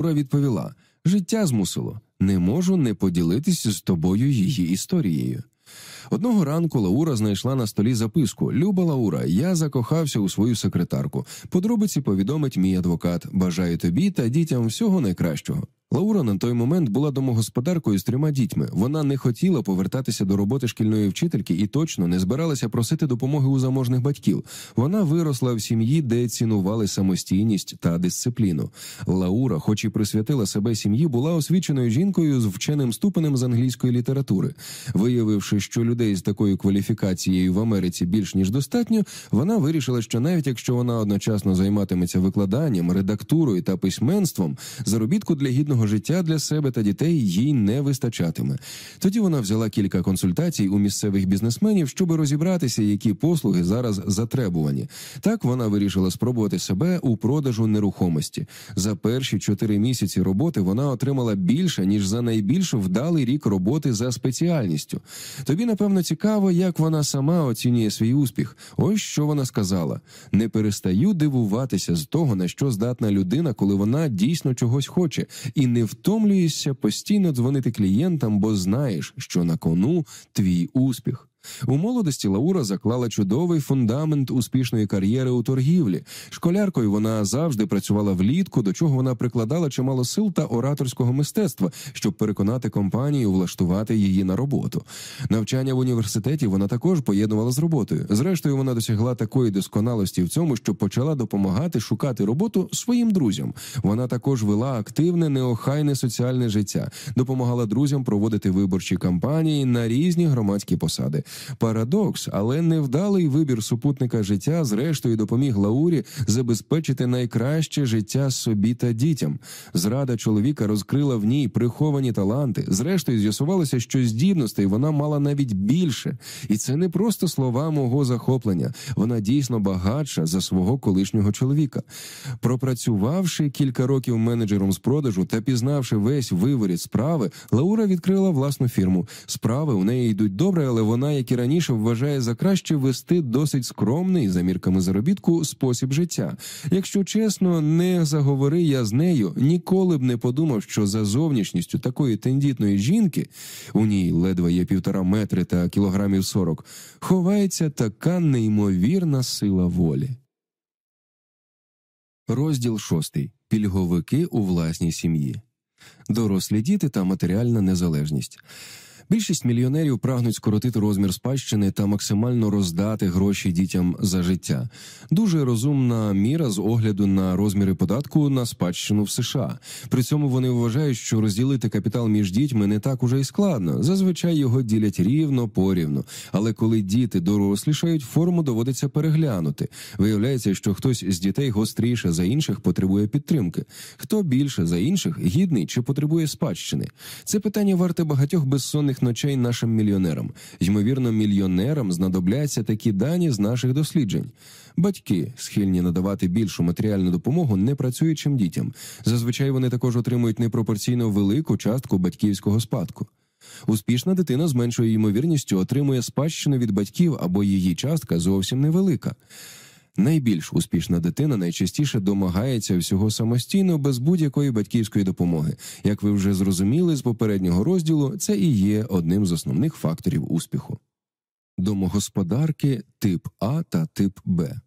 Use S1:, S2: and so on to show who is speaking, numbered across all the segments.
S1: Лаура відповіла: Життя змусило, не можу не поділитися з тобою її історією. Одного ранку Лаура знайшла на столі записку: Люба Лаура, я закохався у свою секретарку. Подробиці повідомить мій адвокат. Бажаю тобі та дітям всього найкращого. Лаура на той момент була домогосподаркою з трьома дітьми. Вона не хотіла повертатися до роботи шкільної вчительки і точно не збиралася просити допомоги у заможних батьків. Вона виросла в сім'ї, де цінували самостійність та дисципліну. Лаура, хоч і присвятила себе сім'ї, була освіченою жінкою з вченим ступенем з англійської літератури. Виявивши, що людей з такою кваліфікацією в Америці більш ніж достатньо, вона вирішила, що навіть якщо вона одночасно займатиметься викладанням, редактурою та письменством, заробітку для гідного комфортного життя для себе та дітей їй не вистачатиме. Тоді вона взяла кілька консультацій у місцевих бізнесменів, щоб розібратися, які послуги зараз затребувані. Так вона вирішила спробувати себе у продажу нерухомості. За перші чотири місяці роботи вона отримала більше ніж за найбільш вдалий рік роботи за спеціальністю. Тобі напевно цікаво, як вона сама оцінює свій успіх. Ось що вона сказала: не перестаю дивуватися з того, на що здатна людина, коли вона дійсно чогось хоче, і не втомлюєшся постійно дзвонити клієнтам, бо знаєш, що на кону твій успіх. У молодості Лаура заклала чудовий фундамент успішної кар'єри у торгівлі. Школяркою вона завжди працювала влітку, до чого вона прикладала чимало сил та ораторського мистецтва, щоб переконати компанію влаштувати її на роботу. Навчання в університеті вона також поєднувала з роботою. Зрештою, вона досягла такої досконалості в цьому, що почала допомагати шукати роботу своїм друзям. Вона також вела активне, неохайне соціальне життя, допомагала друзям проводити виборчі кампанії на різні громадські посади. Парадокс, але невдалий вибір супутника життя, зрештою, допоміг Лаурі забезпечити найкраще життя собі та дітям. Зрада чоловіка розкрила в ній приховані таланти. Зрештою, з'ясувалося, що здібностей вона мала навіть більше, і це не просто слова мого захоплення. Вона дійсно багатша за свого колишнього чоловіка. Пропрацювавши кілька років менеджером з продажу та пізнавши весь виворіт справи, Лаура відкрила власну фірму. Справи у неї йдуть добре, але вона як і раніше, вважає за краще вести досить скромний за мірками заробітку спосіб життя. Якщо чесно, не заговори я з нею, ніколи б не подумав, що за зовнішністю такої тендітної жінки у ній ледве є півтора метри та кілограмів сорок, ховається така неймовірна сила волі. Розділ шостий пільговики у власній сім'ї. Дорослі діти та матеріальна незалежність. Більшість мільйонерів прагнуть скоротити розмір спадщини та максимально роздати гроші дітям за життя. Дуже розумна міра з огляду на розміри податку на спадщину в США. При цьому вони вважають, що розділити капітал між дітьми не так уже й складно. Зазвичай його ділять рівно порівну. Але коли діти дорослішають, форму доводиться переглянути. Виявляється, що хтось з дітей гостріше за інших потребує підтримки. Хто більше за інших гідний чи потребує спадщини? Це питання варте багатьох безсонних ночей нашим мільйонерам. Ймовірно, мільйонерам знадобляться такі дані з наших досліджень. Батьки схильні надавати більшу матеріальну допомогу непрацюючим дітям. Зазвичай вони також отримують непропорційно велику частку батьківського спадку. Успішна дитина з меншою ймовірністю отримує спадщину від батьків або її частка зовсім невелика. Найбільш успішна дитина найчастіше домагається всього самостійно без будь-якої батьківської допомоги. Як ви вже зрозуміли з попереднього розділу, це і є одним з основних факторів успіху. Домогосподарки тип А та тип Б.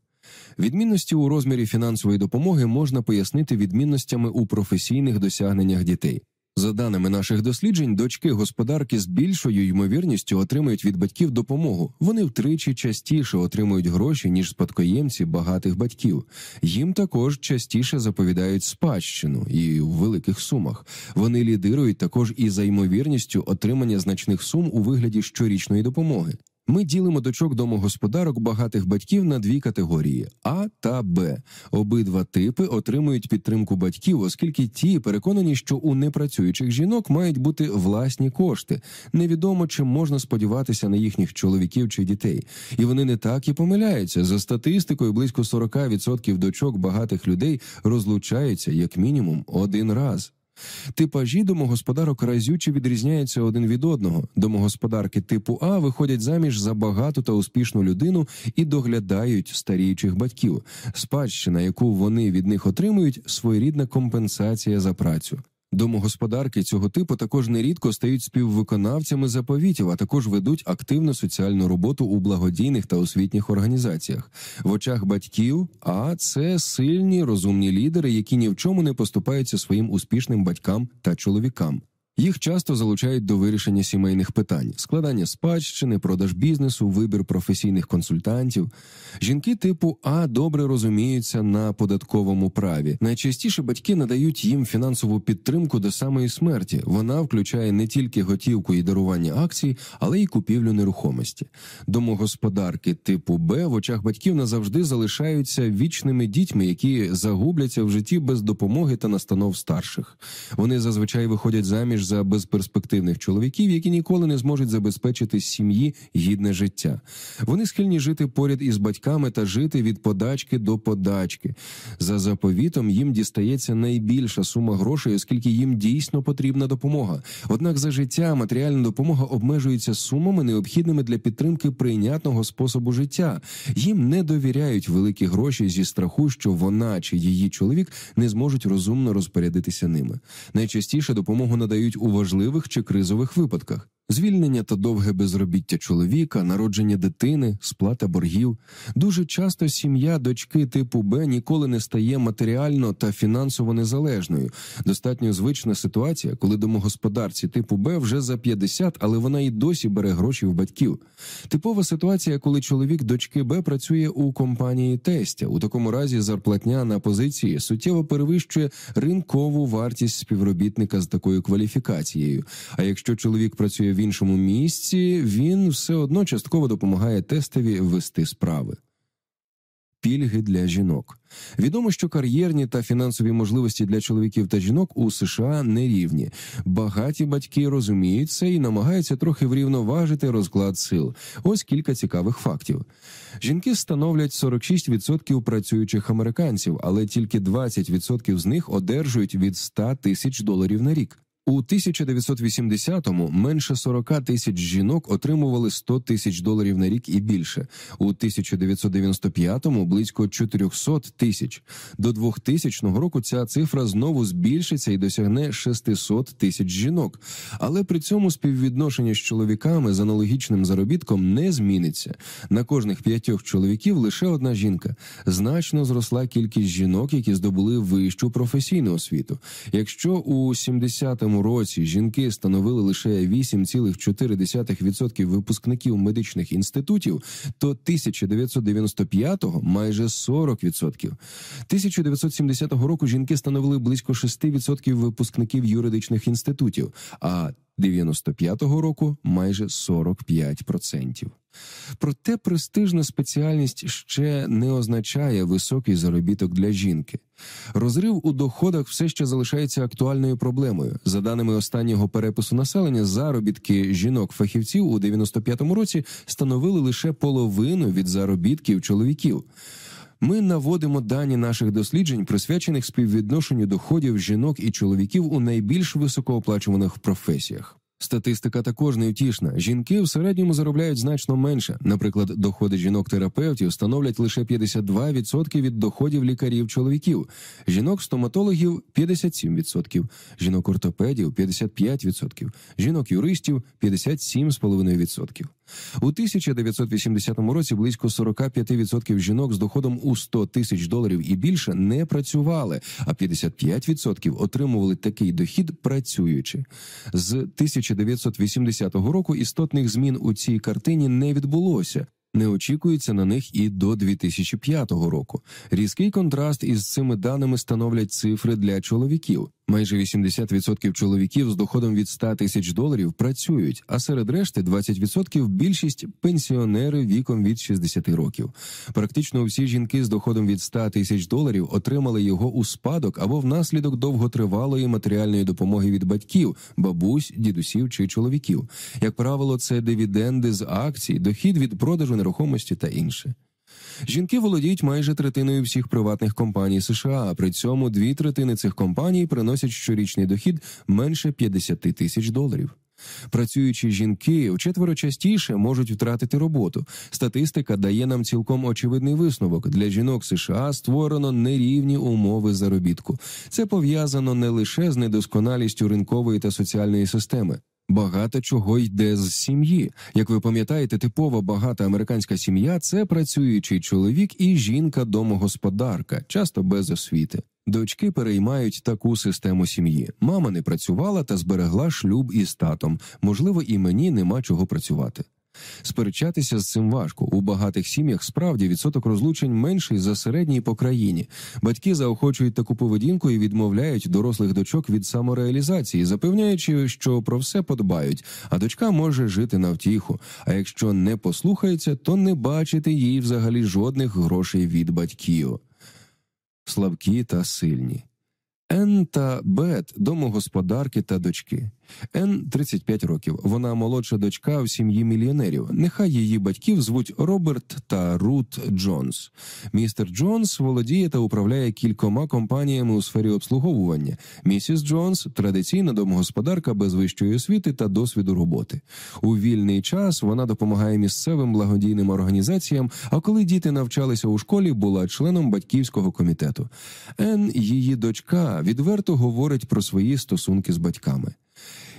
S1: Відмінності у розмірі фінансової допомоги можна пояснити відмінностями у професійних досягненнях дітей. За даними наших досліджень, дочки господарки з більшою ймовірністю отримують від батьків допомогу. Вони втричі частіше отримують гроші ніж спадкоємці багатих батьків. Їм також частіше заповідають спадщину і в великих сумах. Вони лідирують також і за ймовірністю отримання значних сум у вигляді щорічної допомоги. Ми ділимо дочок домогосподарок багатих батьків на дві категорії А та Б. Обидва типи отримують підтримку батьків, оскільки ті переконані, що у непрацюючих жінок мають бути власні кошти. Невідомо чи можна сподіватися на їхніх чоловіків чи дітей, і вони не так і помиляються. За статистикою, близько 40% дочок багатих людей розлучаються як мінімум один раз. Типажі домогосподарок разюче відрізняються один від одного. Домогосподарки типу А виходять заміж за багату та успішну людину і доглядають старіючих батьків. Спадщина, яку вони від них отримують, своєрідна компенсація за працю. Домогосподарки цього типу також нерідко стають співвиконавцями заповітів, а також ведуть активну соціальну роботу у благодійних та освітніх організаціях. В очах батьків, а це сильні розумні лідери, які ні в чому не поступаються своїм успішним батькам та чоловікам. Їх часто залучають до вирішення сімейних питань: складання спадщини, продаж бізнесу, вибір професійних консультантів. Жінки типу А добре розуміються на податковому праві. Найчастіше батьки надають їм фінансову підтримку до самої смерті. Вона включає не тільки готівку і дарування акцій, але й купівлю нерухомості. Домогосподарки типу Б в очах батьків назавжди залишаються вічними дітьми, які загубляться в житті без допомоги та настанов старших. Вони зазвичай виходять заміж за безперспективних чоловіків, які ніколи не зможуть забезпечити сім'ї гідне життя. Вони схильні жити поряд із батьками та жити від подачки до подачки. За заповітом їм дістається найбільша сума грошей, оскільки їм дійсно потрібна допомога. Однак за життя матеріальна допомога обмежується сумами, необхідними для підтримки прийнятного способу життя. Їм не довіряють великі гроші зі страху, що вона чи її чоловік не зможуть розумно розпорядитися ними. Найчастіше допомогу надають у важливих чи кризових випадках. Звільнення та довге безробіття чоловіка, народження дитини, сплата боргів. Дуже часто сім'я дочки типу Б ніколи не стає матеріально та фінансово незалежною. Достатньо звична ситуація, коли домогосподарці типу Б вже за 50, але вона і досі бере гроші в батьків. Типова ситуація, коли чоловік дочки Б працює у компанії тестя. У такому разі зарплатня на позиції суттєво перевищує ринкову вартість співробітника з такою кваліфікацією. А якщо чоловік працює в іншому місці, він все одно частково допомагає тестові вести справи. Пільги для жінок відомо, що кар'єрні та фінансові можливості для чоловіків та жінок у США нерівні. Багаті батьки розуміють це і намагаються трохи врівноважити розклад сил. Ось кілька цікавих фактів. Жінки становлять 46% працюючих американців, але тільки 20% з них одержують від 100 тисяч доларів на рік. У 1980-му менше 40 тисяч жінок отримували 100 тисяч доларів на рік і більше. У 1995-му близько 400 тисяч. До 2000 року ця цифра знову збільшиться і досягне 600 тисяч жінок. Але при цьому співвідношення з чоловіками з аналогічним заробітком не зміниться. На кожних п'ятьох чоловіків лише одна жінка. Значно зросла кількість жінок, які здобули вищу професійну освіту. Якщо у 70-му році жінки становили лише 8,4% випускників медичних інститутів, то 1995-го майже 40%. 1970 року жінки становили близько 6% випускників юридичних інститутів, а 95-го року майже 45%. Проте престижна спеціальність ще не означає високий заробіток для жінки. Розрив у доходах все ще залишається актуальною проблемою. За даними останнього перепису населення, заробітки жінок-фахівців у 95-му році становили лише половину від заробітків чоловіків. Ми наводимо дані наших досліджень, присвячених співвідношенню доходів жінок і чоловіків у найбільш високооплачуваних професіях. Статистика також невтішна. Жінки в середньому заробляють значно менше. Наприклад, доходи жінок-терапевтів становлять лише 52% від доходів лікарів-чоловіків, жінок-стоматологів 57%, жінок-ортопедів 55%, жінок-юристів 57,5%. У 1980 році близько 45% жінок з доходом у 100 тисяч доларів і більше не працювали, а 55% отримували такий дохід працюючи. З 1980 року істотних змін у цій картині не відбулося. Не очікується на них і до 2005 року. Різкий контраст із цими даними становлять цифри для чоловіків. Майже 80% чоловіків з доходом від 100 тисяч доларів працюють, а серед решти 20% більшість пенсіонери віком від 60 років. Практично всі жінки з доходом від 100 тисяч доларів отримали його у спадок або внаслідок довготривалої матеріальної допомоги від батьків, бабусь, дідусів чи чоловіків. Як правило, це дивіденди з акцій, дохід від продажу нерухомості та інше. Жінки володіють майже третиною всіх приватних компаній США. При цьому дві третини цих компаній приносять щорічний дохід менше 50 тисяч доларів. Працюючі жінки вчетверо частіше можуть втратити роботу. Статистика дає нам цілком очевидний висновок для жінок США створено нерівні умови заробітку. Це пов'язано не лише з недосконалістю ринкової та соціальної системи. Багато чого йде з сім'ї. Як ви пам'ятаєте, типова багата американська сім'я це працюючий чоловік і жінка-домогосподарка, часто без освіти. Дочки переймають таку систему сім'ї. Мама не працювала та зберегла шлюб із татом. Можливо, і мені нема чого працювати. Сперечатися з цим важко. У багатих сім'ях справді відсоток розлучень менший за середній по країні. Батьки заохочують таку поведінку і відмовляють дорослих дочок від самореалізації, запевняючи, що про все подбають, а дочка може жити на втіху. А якщо не послухається, то не бачити їй взагалі жодних грошей від батьків. Слабкі та сильні. Ен та Бет домогосподарки та дочки. Ен 35 років. Вона молодша дочка в сім'ї мільйонерів. Нехай її батьків звуть Роберт та Рут Джонс. Містер Джонс володіє та управляє кількома компаніями у сфері обслуговування. Місіс Джонс традиційна домогосподарка без вищої освіти та досвіду роботи. У вільний час вона допомагає місцевим благодійним організаціям. А коли діти навчалися у школі, була членом батьківського комітету. Ен, її дочка, відверто говорить про свої стосунки з батьками.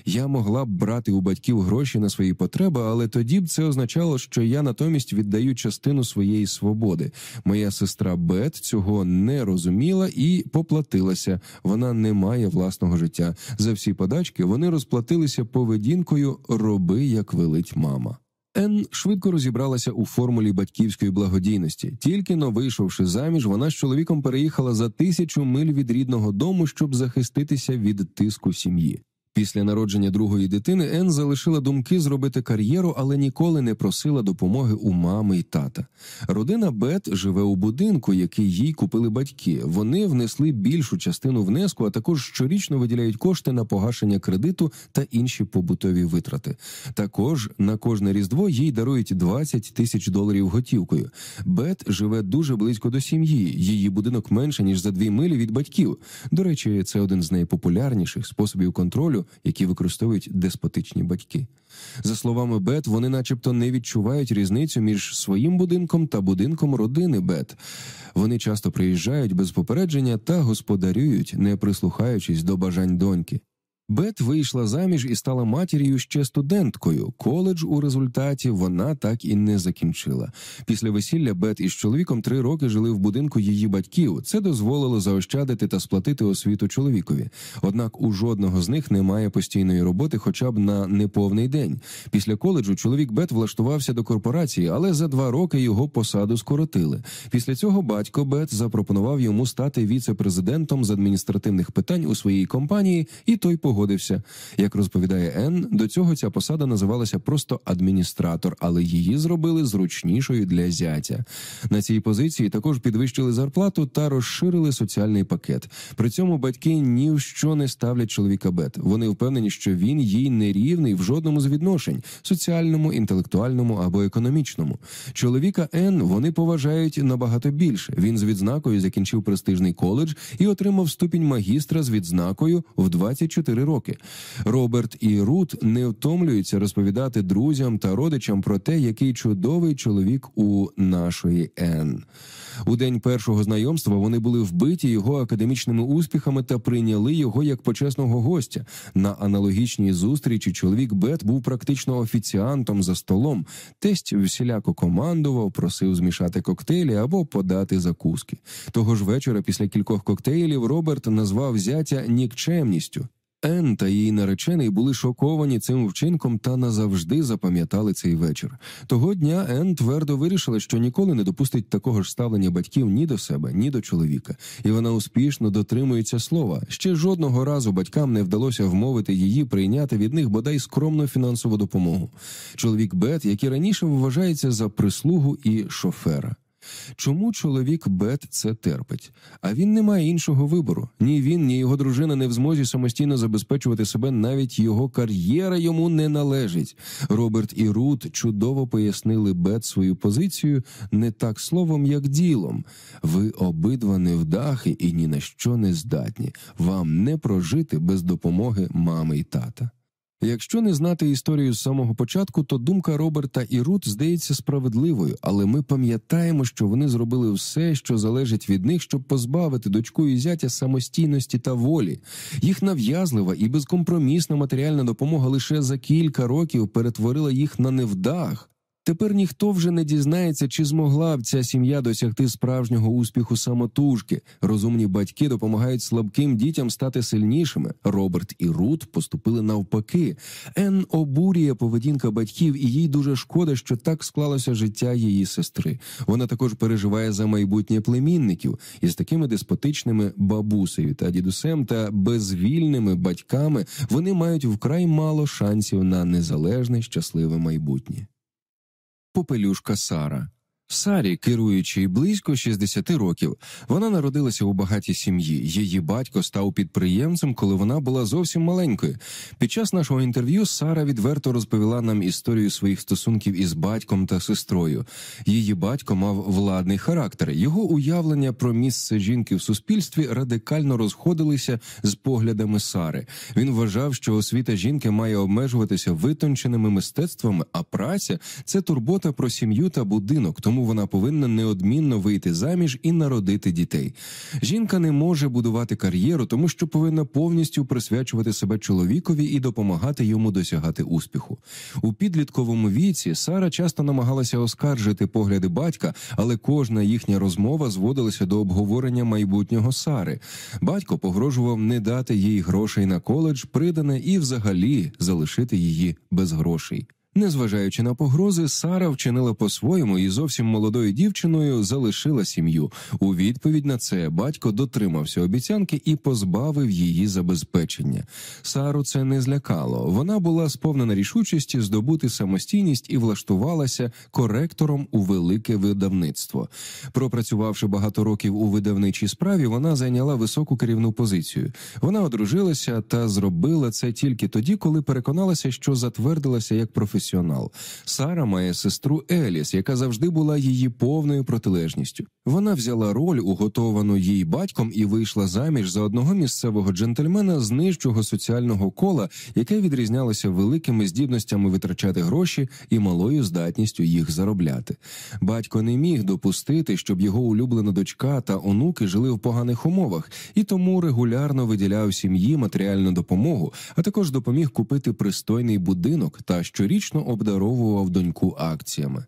S1: Я могла б брати у батьків гроші на свої потреби, але тоді б це означало, що я натомість віддаю частину своєї свободи. Моя сестра Бет цього не розуміла і поплатилася. Вона не має власного життя. За всі подачки вони розплатилися поведінкою роби, як велить мама. Ен швидко розібралася у формулі батьківської благодійності. Тільки но вийшовши заміж, вона з чоловіком переїхала за тисячу миль від рідного дому, щоб захиститися від тиску сім'ї. Після народження другої дитини Ен залишила думки зробити кар'єру, але ніколи не просила допомоги у мами й тата. Родина Бет живе у будинку, який їй купили батьки. Вони внесли більшу частину внеску, а також щорічно виділяють кошти на погашення кредиту та інші побутові витрати. Також на кожне різдво їй дарують 20 тисяч доларів готівкою. Бет живе дуже близько до сім'ї. Її будинок менше ніж за дві милі від батьків. До речі, це один з найпопулярніших способів контролю які використовують деспотичні батьки. За словами Бет, вони, начебто, не відчувають різницю між своїм будинком та будинком родини Бет. Вони часто приїжджають без попередження та господарюють, не прислухаючись до бажань доньки. Бет вийшла заміж і стала матір'ю ще студенткою. Коледж у результаті вона так і не закінчила. Після весілля Бет із чоловіком три роки жили в будинку її батьків. Це дозволило заощадити та сплатити освіту чоловікові. Однак у жодного з них немає постійної роботи, хоча б на неповний день. Після коледжу чоловік Бет влаштувався до корпорації, але за два роки його посаду скоротили. Після цього батько Бет запропонував йому стати віце-президентом з адміністративних питань у своїй компанії, і той погодився погодився. Як розповідає Ен, до цього ця посада називалася просто адміністратор, але її зробили зручнішою для зятя. На цій позиції також підвищили зарплату та розширили соціальний пакет. При цьому батьки ні в що не ставлять чоловіка бет. Вони впевнені, що він їй не рівний в жодному з відношень соціальному, інтелектуальному або економічному. Чоловіка Ен вони поважають набагато більше. Він з відзнакою закінчив престижний коледж і отримав ступінь магістра з відзнакою в 24 роки. Роберт і Рут не втомлюються розповідати друзям та родичам про те, який чудовий чоловік у нашої Ен. У день першого знайомства вони були вбиті його академічними успіхами та прийняли його як почесного гостя. На аналогічній зустрічі чоловік Бет був практично офіціантом за столом. Тесть всіляко командував, просив змішати коктейлі або подати закуски. Того ж вечора, після кількох коктейлів, Роберт назвав зятя нікчемністю. Ен та її наречений були шоковані цим вчинком та назавжди запам'ятали цей вечір. Того дня Ен твердо вирішила, що ніколи не допустить такого ж ставлення батьків ні до себе, ні до чоловіка, і вона успішно дотримується слова. Ще жодного разу батькам не вдалося вмовити її прийняти від них бодай скромну фінансову допомогу. Чоловік Бет, як і раніше, вважається за прислугу і шофера. Чому чоловік Бет це терпить? А він не має іншого вибору. Ні він, ні його дружина не в змозі самостійно забезпечувати себе. Навіть його кар'єра йому не належить. Роберт і Рут чудово пояснили Бет свою позицію не так словом, як ділом. Ви обидва невдахи і ні на що не здатні. Вам не прожити без допомоги мами й тата. Якщо не знати історію з самого початку, то думка Роберта і Рут здається справедливою, але ми пам'ятаємо, що вони зробили все, що залежить від них, щоб позбавити дочку і зятя самостійності та волі. Їх нав'язлива і безкомпромісна матеріальна допомога лише за кілька років перетворила їх на невдах. Тепер ніхто вже не дізнається, чи змогла б ця сім'я досягти справжнього успіху самотужки. Розумні батьки допомагають слабким дітям стати сильнішими. Роберт і Рут поступили навпаки. Ен обурює поведінка батьків, і їй дуже шкода, що так склалося життя її сестри. Вона також переживає за майбутнє племінників із такими деспотичними бабусею та дідусем та безвільними батьками. Вони мають вкрай мало шансів на незалежне щасливе майбутнє попелюшка Сара. Сарі, керуючи близько 60 років, вона народилася у багатій сім'ї. Її батько став підприємцем, коли вона була зовсім маленькою. Під час нашого інтерв'ю Сара відверто розповіла нам історію своїх стосунків із батьком та сестрою. Її батько мав владний характер. Його уявлення про місце жінки в суспільстві радикально розходилися з поглядами Сари. Він вважав, що освіта жінки має обмежуватися витонченими мистецтвами, а праця це турбота про сім'ю та будинок тому вона повинна неодмінно вийти заміж і народити дітей. Жінка не може будувати кар'єру, тому що повинна повністю присвячувати себе чоловікові і допомагати йому досягати успіху. У підлітковому віці Сара часто намагалася оскаржити погляди батька, але кожна їхня розмова зводилася до обговорення майбутнього Сари. Батько погрожував не дати їй грошей на коледж, придане і, взагалі, залишити її без грошей. Незважаючи на погрози, Сара вчинила по-своєму і зовсім молодою дівчиною залишила сім'ю. У відповідь на це батько дотримався обіцянки і позбавив її забезпечення. Сару це не злякало. Вона була сповнена рішучості здобути самостійність і влаштувалася коректором у велике видавництво. Пропрацювавши багато років у видавничій справі, вона зайняла високу керівну позицію. Вона одружилася та зробила це тільки тоді, коли переконалася, що затвердилася як професіонал професіонал. Сара має сестру Еліс, яка завжди була її повною протилежністю. Вона взяла роль, уготовану їй батьком, і вийшла заміж за одного місцевого джентльмена з нижчого соціального кола, яке відрізнялося великими здібностями витрачати гроші і малою здатністю їх заробляти. Батько не міг допустити, щоб його улюблена дочка та онуки жили в поганих умовах, і тому регулярно виділяв сім'ї матеріальну допомогу, а також допоміг купити пристойний будинок та щорічно щорічно обдаровував доньку акціями.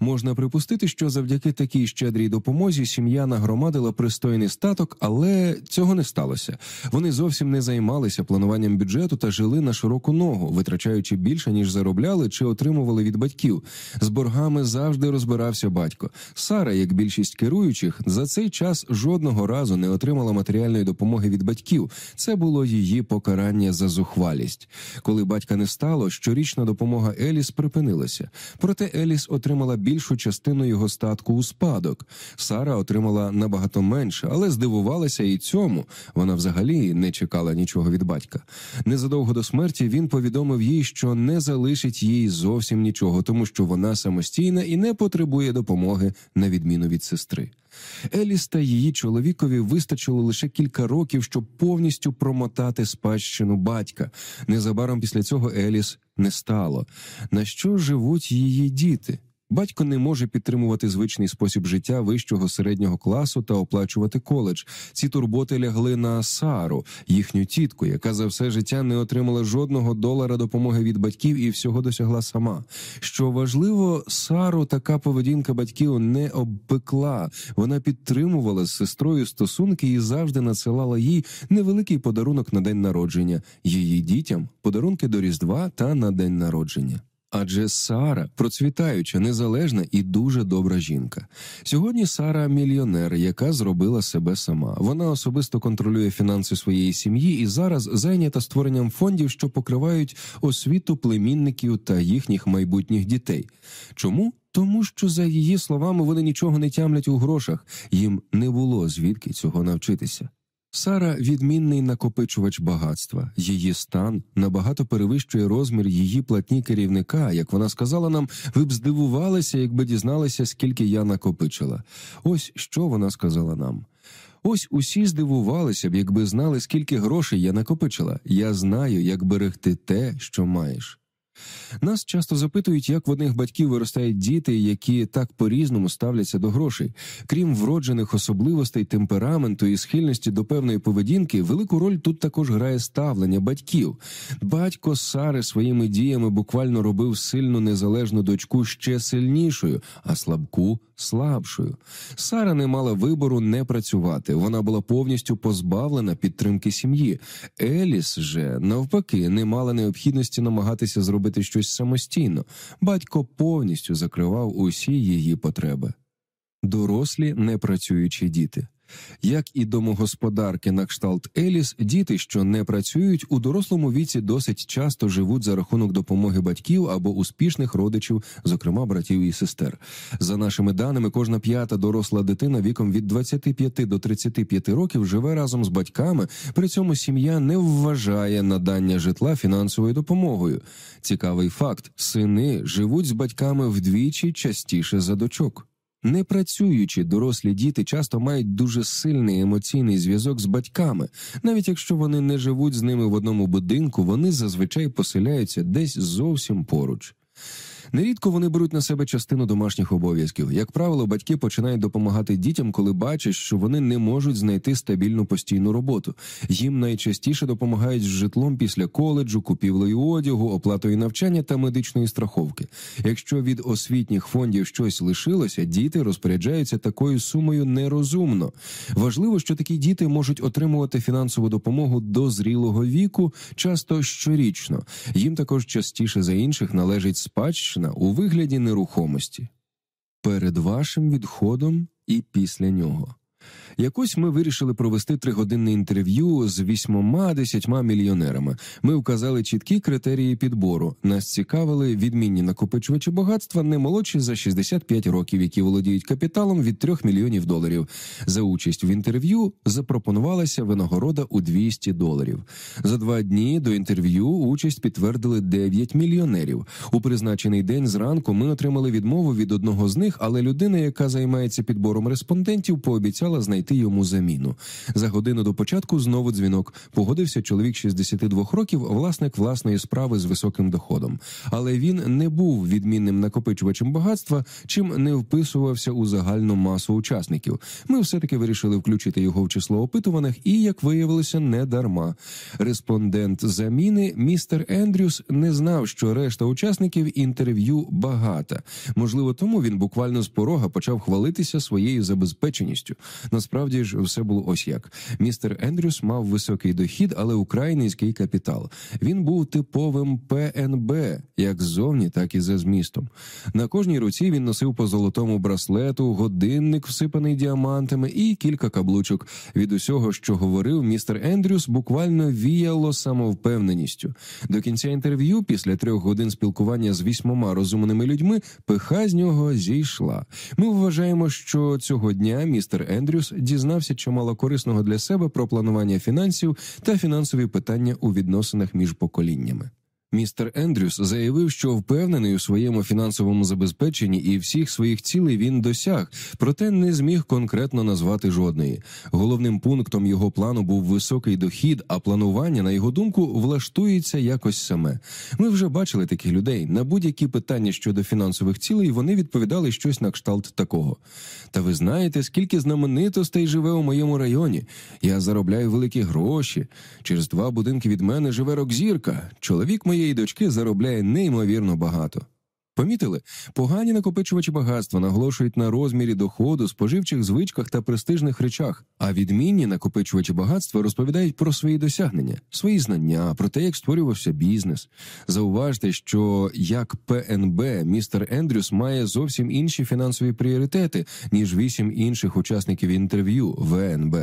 S1: Можна припустити, що завдяки такій щедрій допомозі сім'я нагромадила пристойний статок, але цього не сталося. Вони зовсім не займалися плануванням бюджету та жили на широку ногу, витрачаючи більше ніж заробляли чи отримували від батьків. З боргами завжди розбирався батько. Сара, як більшість керуючих, за цей час жодного разу не отримала матеріальної допомоги від батьків. Це було її покарання за зухвалість. Коли батька не стало, щорічна допомога Еліс припинилася. Проте Еліс отримала більшу частину його статку у спадок. Сара отримала набагато менше, але здивувалася і цьому. Вона взагалі не чекала нічого від батька. Незадовго до смерті він повідомив їй, що не залишить їй зовсім нічого, тому що вона самостійна і не потребує допомоги на відміну від сестри. Еліс та її чоловікові вистачило лише кілька років, щоб повністю промотати спадщину батька. Незабаром після цього Еліс не стало. На що живуть її діти? Батько не може підтримувати звичний спосіб життя вищого середнього класу та оплачувати коледж. Ці турботи лягли на Сару, їхню тітку, яка за все життя не отримала жодного долара допомоги від батьків і всього досягла сама. Що важливо, Сару така поведінка батьків не обпекла. Вона підтримувала з сестрою стосунки і завжди надсилала їй невеликий подарунок на день народження, її дітям подарунки до Різдва та на день народження. Адже Сара процвітаюча, незалежна і дуже добра жінка. Сьогодні Сара мільйонер, яка зробила себе сама. Вона особисто контролює фінанси своєї сім'ї і зараз зайнята створенням фондів, що покривають освіту племінників та їхніх майбутніх дітей. Чому? Тому що, за її словами, вони нічого не тямлять у грошах, їм не було звідки цього навчитися. Сара відмінний накопичувач багатства. Її стан набагато перевищує розмір її платні керівника. Як вона сказала нам, ви б здивувалися, якби дізналися, скільки я накопичила. Ось що вона сказала нам. Ось усі здивувалися б, якби знали, скільки грошей я накопичила. Я знаю, як берегти те, що маєш. Нас часто запитують, як в одних батьків виростають діти, які так по-різному ставляться до грошей. Крім вроджених особливостей, темпераменту і схильності до певної поведінки, велику роль тут також грає ставлення батьків. Батько Сари своїми діями буквально робив сильну незалежну дочку ще сильнішою, а слабку слабшою. Сара не мала вибору не працювати. Вона була повністю позбавлена підтримки сім'ї. Еліс же навпаки не мала необхідності намагатися зробити щось самостійно. Батько повністю закривав усі її потреби. Дорослі непрацюючі діти. Як і домогосподарки на кшталт Еліс, діти, що не працюють, у дорослому віці досить часто живуть за рахунок допомоги батьків або успішних родичів, зокрема братів і сестер. За нашими даними, кожна п'ята доросла дитина віком від 25 до 35 років живе разом з батьками. При цьому сім'я не вважає надання житла фінансовою допомогою. Цікавий факт: сини живуть з батьками вдвічі частіше за дочок. Непрацюючі дорослі діти часто мають дуже сильний емоційний зв'язок з батьками, навіть якщо вони не живуть з ними в одному будинку, вони зазвичай поселяються десь зовсім поруч. Нерідко вони беруть на себе частину домашніх обов'язків. Як правило, батьки починають допомагати дітям, коли бачать, що вони не можуть знайти стабільну постійну роботу. Їм найчастіше допомагають з житлом після коледжу, купівлею одягу, оплатою навчання та медичної страховки. Якщо від освітніх фондів щось лишилося, діти розпоряджаються такою сумою нерозумно. Важливо, що такі діти можуть отримувати фінансову допомогу до зрілого віку, часто щорічно. Їм також частіше за інших належить спадщина у вигляді нерухомості перед вашим відходом і після нього. Якось ми вирішили провести тригодинне інтерв'ю з вісьмома десятьма мільйонерами. Ми вказали чіткі критерії підбору. Нас цікавили відмінні накопичувачі багатства не молодші за 65 років, які володіють капіталом від 3 мільйонів доларів. За участь в інтерв'ю запропонувалася винагорода у 200 доларів. За два дні до інтерв'ю участь підтвердили 9 мільйонерів. У призначений день зранку ми отримали відмову від одного з них, але людина, яка займається підбором респондентів, пообіцяла знайти знайти йому заміну. За годину до початку знову дзвінок. Погодився чоловік 62 років, власник власної справи з високим доходом. Але він не був відмінним накопичувачем багатства, чим не вписувався у загальну масу учасників. Ми все таки вирішили включити його в число опитуваних, і як виявилося, не дарма. Респондент заміни містер Ендрюс не знав, що решта учасників інтерв'ю багата. Можливо, тому він буквально з порога почав хвалитися своєю забезпеченістю. Насправді ж все було ось як. Містер Ендрюс мав високий дохід, але украй низький капітал. Він був типовим ПНБ, як ззовні, так і за змістом. На кожній руці він носив по золотому браслету, годинник, всипаний діамантами, і кілька каблучок. Від усього, що говорив, містер Ендрюс буквально віяло самовпевненістю. До кінця інтерв'ю, після трьох годин спілкування з вісьмома розумними людьми, пиха з нього зійшла. Ми вважаємо, що цього дня містер Ендрюс дізнався чимало корисного для себе про планування фінансів та фінансові питання у відносинах між поколіннями. Містер Ендрюс заявив, що впевнений у своєму фінансовому забезпеченні і всіх своїх цілей він досяг, проте не зміг конкретно назвати жодної. Головним пунктом його плану був високий дохід, а планування, на його думку, влаштується якось саме. Ми вже бачили таких людей. На будь-які питання щодо фінансових цілей вони відповідали щось на кшталт такого. Та ви знаєте, скільки знаменитостей живе у моєму районі? Я заробляю великі гроші. Через два будинки від мене живе рок-зірка. Чоловік моєї моєї дочки заробляє неймовірно багато. Помітили, погані накопичувачі багатства наголошують на розмірі доходу, споживчих звичках та престижних речах, а відмінні накопичувачі багатства розповідають про свої досягнення, свої знання, про те, як створювався бізнес. Зауважте, що як ПНБ містер Ендрюс має зовсім інші фінансові пріоритети ніж вісім інших учасників інтерв'ю ВНБ.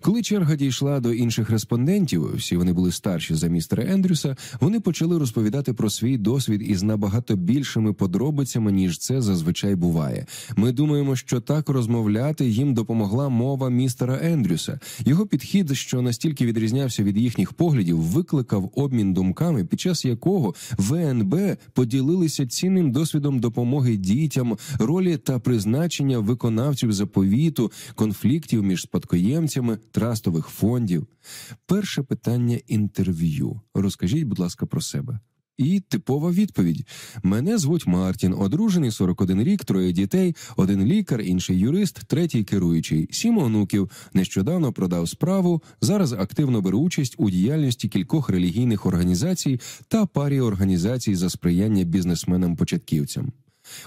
S1: Коли черга дійшла до інших респондентів, всі вони були старші за містера Ендрюса. Вони почали розповідати про свій досвід із набагато більш більшими подробицями, ніж це зазвичай буває. Ми думаємо, що так розмовляти їм допомогла мова містера Ендрюса. Його підхід, що настільки відрізнявся від їхніх поглядів, викликав обмін думками, під час якого ВНБ поділилися цінним досвідом допомоги дітям, ролі та призначення виконавців заповіту, конфліктів між спадкоємцями, трастових фондів. Перше питання інтерв'ю. Розкажіть, будь ласка, про себе. І типова відповідь: мене звуть Мартін, одружений 41 рік, троє дітей, один лікар, інший юрист, третій керуючий, сім онуків. Нещодавно продав справу. Зараз активно беру участь у діяльності кількох релігійних організацій та парі організацій за сприяння бізнесменам-початківцям.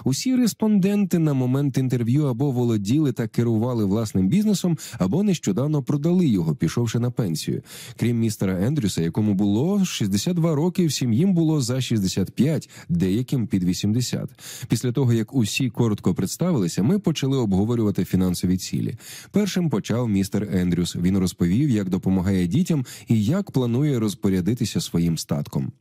S1: Усі респонденти на момент інтерв'ю або володіли та керували власним бізнесом, або нещодавно продали його, пішовши на пенсію. Крім містера Ендрюса, якому було 62 роки, всім їм було за 65, деяким під 80. Після того як усі коротко представилися, ми почали обговорювати фінансові цілі. Першим почав містер Ендрюс. Він розповів, як допомагає дітям і як планує розпорядитися своїм статком.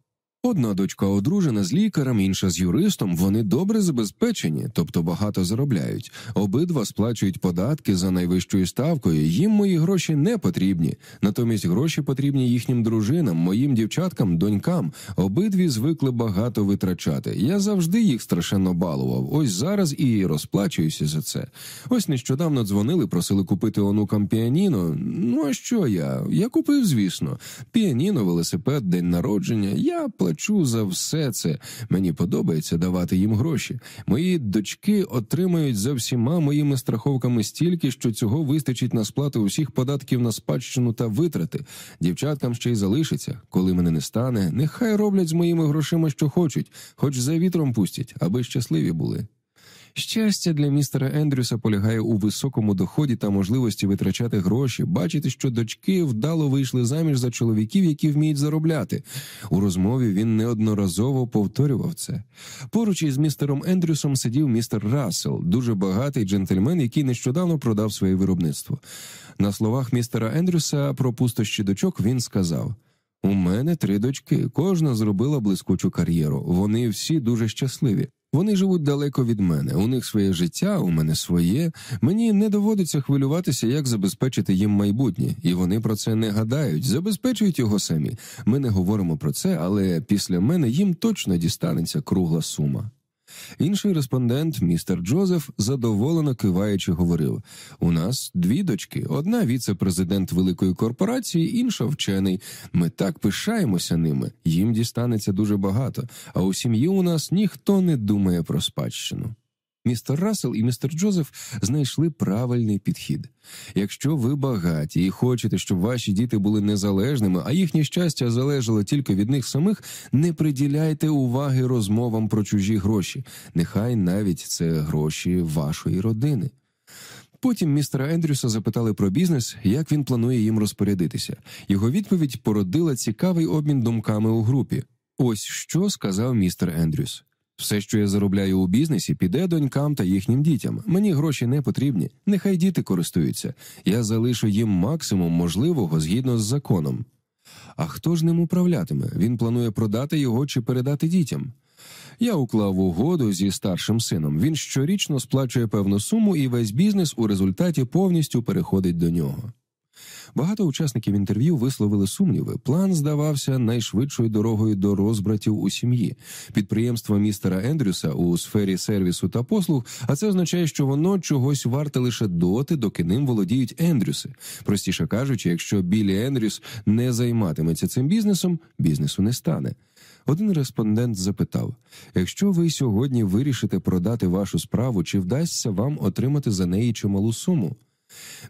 S1: Одна дочка одружена з лікарем, інша з юристом. Вони добре забезпечені, тобто багато заробляють. Обидва сплачують податки за найвищою ставкою. Їм мої гроші не потрібні. Натомість гроші потрібні їхнім дружинам, моїм дівчаткам, донькам. Обидві звикли багато витрачати. Я завжди їх страшенно балував. Ось зараз і розплачуюся за це. Ось нещодавно дзвонили, просили купити онукам піаніно. Ну а що я? Я купив, звісно. Піаніно, велосипед, день народження. Я плачу за все це. Мені подобається давати їм гроші. Мої дочки отримають за всіма моїми страховками стільки, що цього вистачить на сплату усіх податків на спадщину та витрати. Дівчаткам ще й залишиться, коли мене не стане. Нехай роблять з моїми грошима, що хочуть, хоч за вітром пустять, аби щасливі були. Щастя для містера Ендрюса полягає у високому доході та можливості витрачати гроші, бачити, що дочки вдало вийшли заміж за чоловіків, які вміють заробляти. У розмові він неодноразово повторював це. Поруч із містером Ендрюсом сидів містер Рассел, дуже багатий джентльмен, який нещодавно продав своє виробництво. На словах містера Ендрюса про пустощі дочок він сказав. У мене три дочки. Кожна зробила блискучу кар'єру. Вони всі дуже щасливі. Вони живуть далеко від мене. У них своє життя, у мене своє. Мені не доводиться хвилюватися, як забезпечити їм майбутнє, і вони про це не гадають. Забезпечують його самі. Ми не говоримо про це, але після мене їм точно дістанеться кругла сума. Інший респондент, містер Джозеф, задоволено киваючи, говорив: у нас дві дочки: одна віце-президент великої корпорації, інша вчений. Ми так пишаємося ними. Їм дістанеться дуже багато. А у сім'ї у нас ніхто не думає про спадщину. Містер Рассел і містер Джозеф знайшли правильний підхід. Якщо ви багаті і хочете, щоб ваші діти були незалежними, а їхнє щастя залежало тільки від них самих, не приділяйте уваги розмовам про чужі гроші. Нехай навіть це гроші вашої родини. Потім містера Ендрюса запитали про бізнес, як він планує їм розпорядитися. Його відповідь породила цікавий обмін думками у групі. Ось що сказав містер Ендрюс. Все, що я заробляю у бізнесі, піде донькам та їхнім дітям. Мені гроші не потрібні. Нехай діти користуються. Я залишу їм максимум можливого згідно з законом. А хто ж ним управлятиме? Він планує продати його чи передати дітям. Я уклав угоду зі старшим сином. Він щорічно сплачує певну суму, і весь бізнес у результаті повністю переходить до нього. Багато учасників інтерв'ю висловили сумніви. План здавався найшвидшою дорогою до розбратів у сім'ї. Підприємство містера Ендрюса у сфері сервісу та послуг, а це означає, що воно чогось варте лише доти, доки ним володіють Ендрюси. Простіше кажучи, якщо Білі Ендрюс не займатиметься цим бізнесом, бізнесу не стане. Один респондент запитав: якщо ви сьогодні вирішите продати вашу справу, чи вдасться вам отримати за неї чималу суму?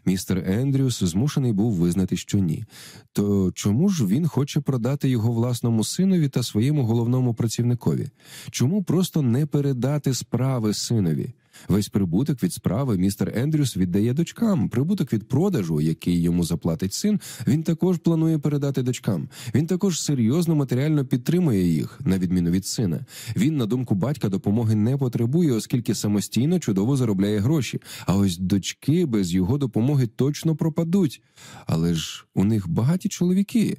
S1: Містер Ендрюс змушений був визнати, що ні. То чому ж він хоче продати його власному синові та своєму головному працівникові? Чому просто не передати справи синові? Весь прибуток від справи містер Ендрюс віддає дочкам. Прибуток від продажу, який йому заплатить син, він також планує передати дочкам. Він також серйозно матеріально підтримує їх, на відміну від сина. Він, на думку батька, допомоги не потребує, оскільки самостійно чудово заробляє гроші. А ось дочки без його допомоги точно пропадуть. Але ж у них багаті чоловіки.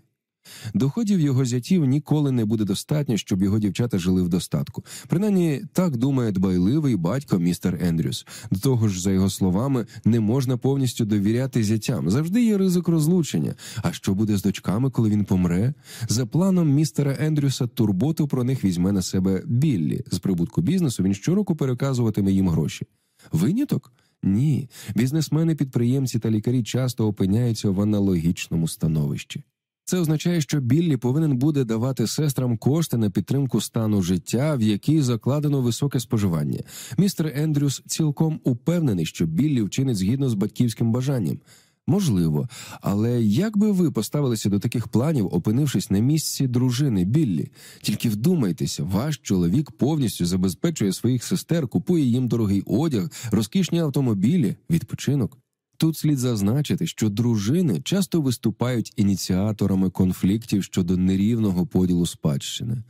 S1: Доходів його зятів ніколи не буде достатньо, щоб його дівчата жили в достатку. Принаймні, так думає дбайливий батько містер Ендрюс. До того ж, за його словами, не можна повністю довіряти зятям. Завжди є ризик розлучення. А що буде з дочками, коли він помре? За планом містера Ендрюса турботу про них візьме на себе Біллі. З прибутку бізнесу він щороку переказуватиме їм гроші. Виняток? Ні. Бізнесмени, підприємці та лікарі часто опиняються в аналогічному становищі. Це означає, що Біллі повинен буде давати сестрам кошти на підтримку стану життя, в який закладено високе споживання. Містер Ендрюс цілком упевнений, що Біллі вчинить згідно з батьківським бажанням. Можливо, але як би ви поставилися до таких планів, опинившись на місці дружини Біллі? Тільки вдумайтеся, ваш чоловік повністю забезпечує своїх сестер, купує їм дорогий одяг, розкішні автомобілі, відпочинок. Тут слід зазначити, що дружини часто виступають ініціаторами конфліктів щодо нерівного поділу спадщини.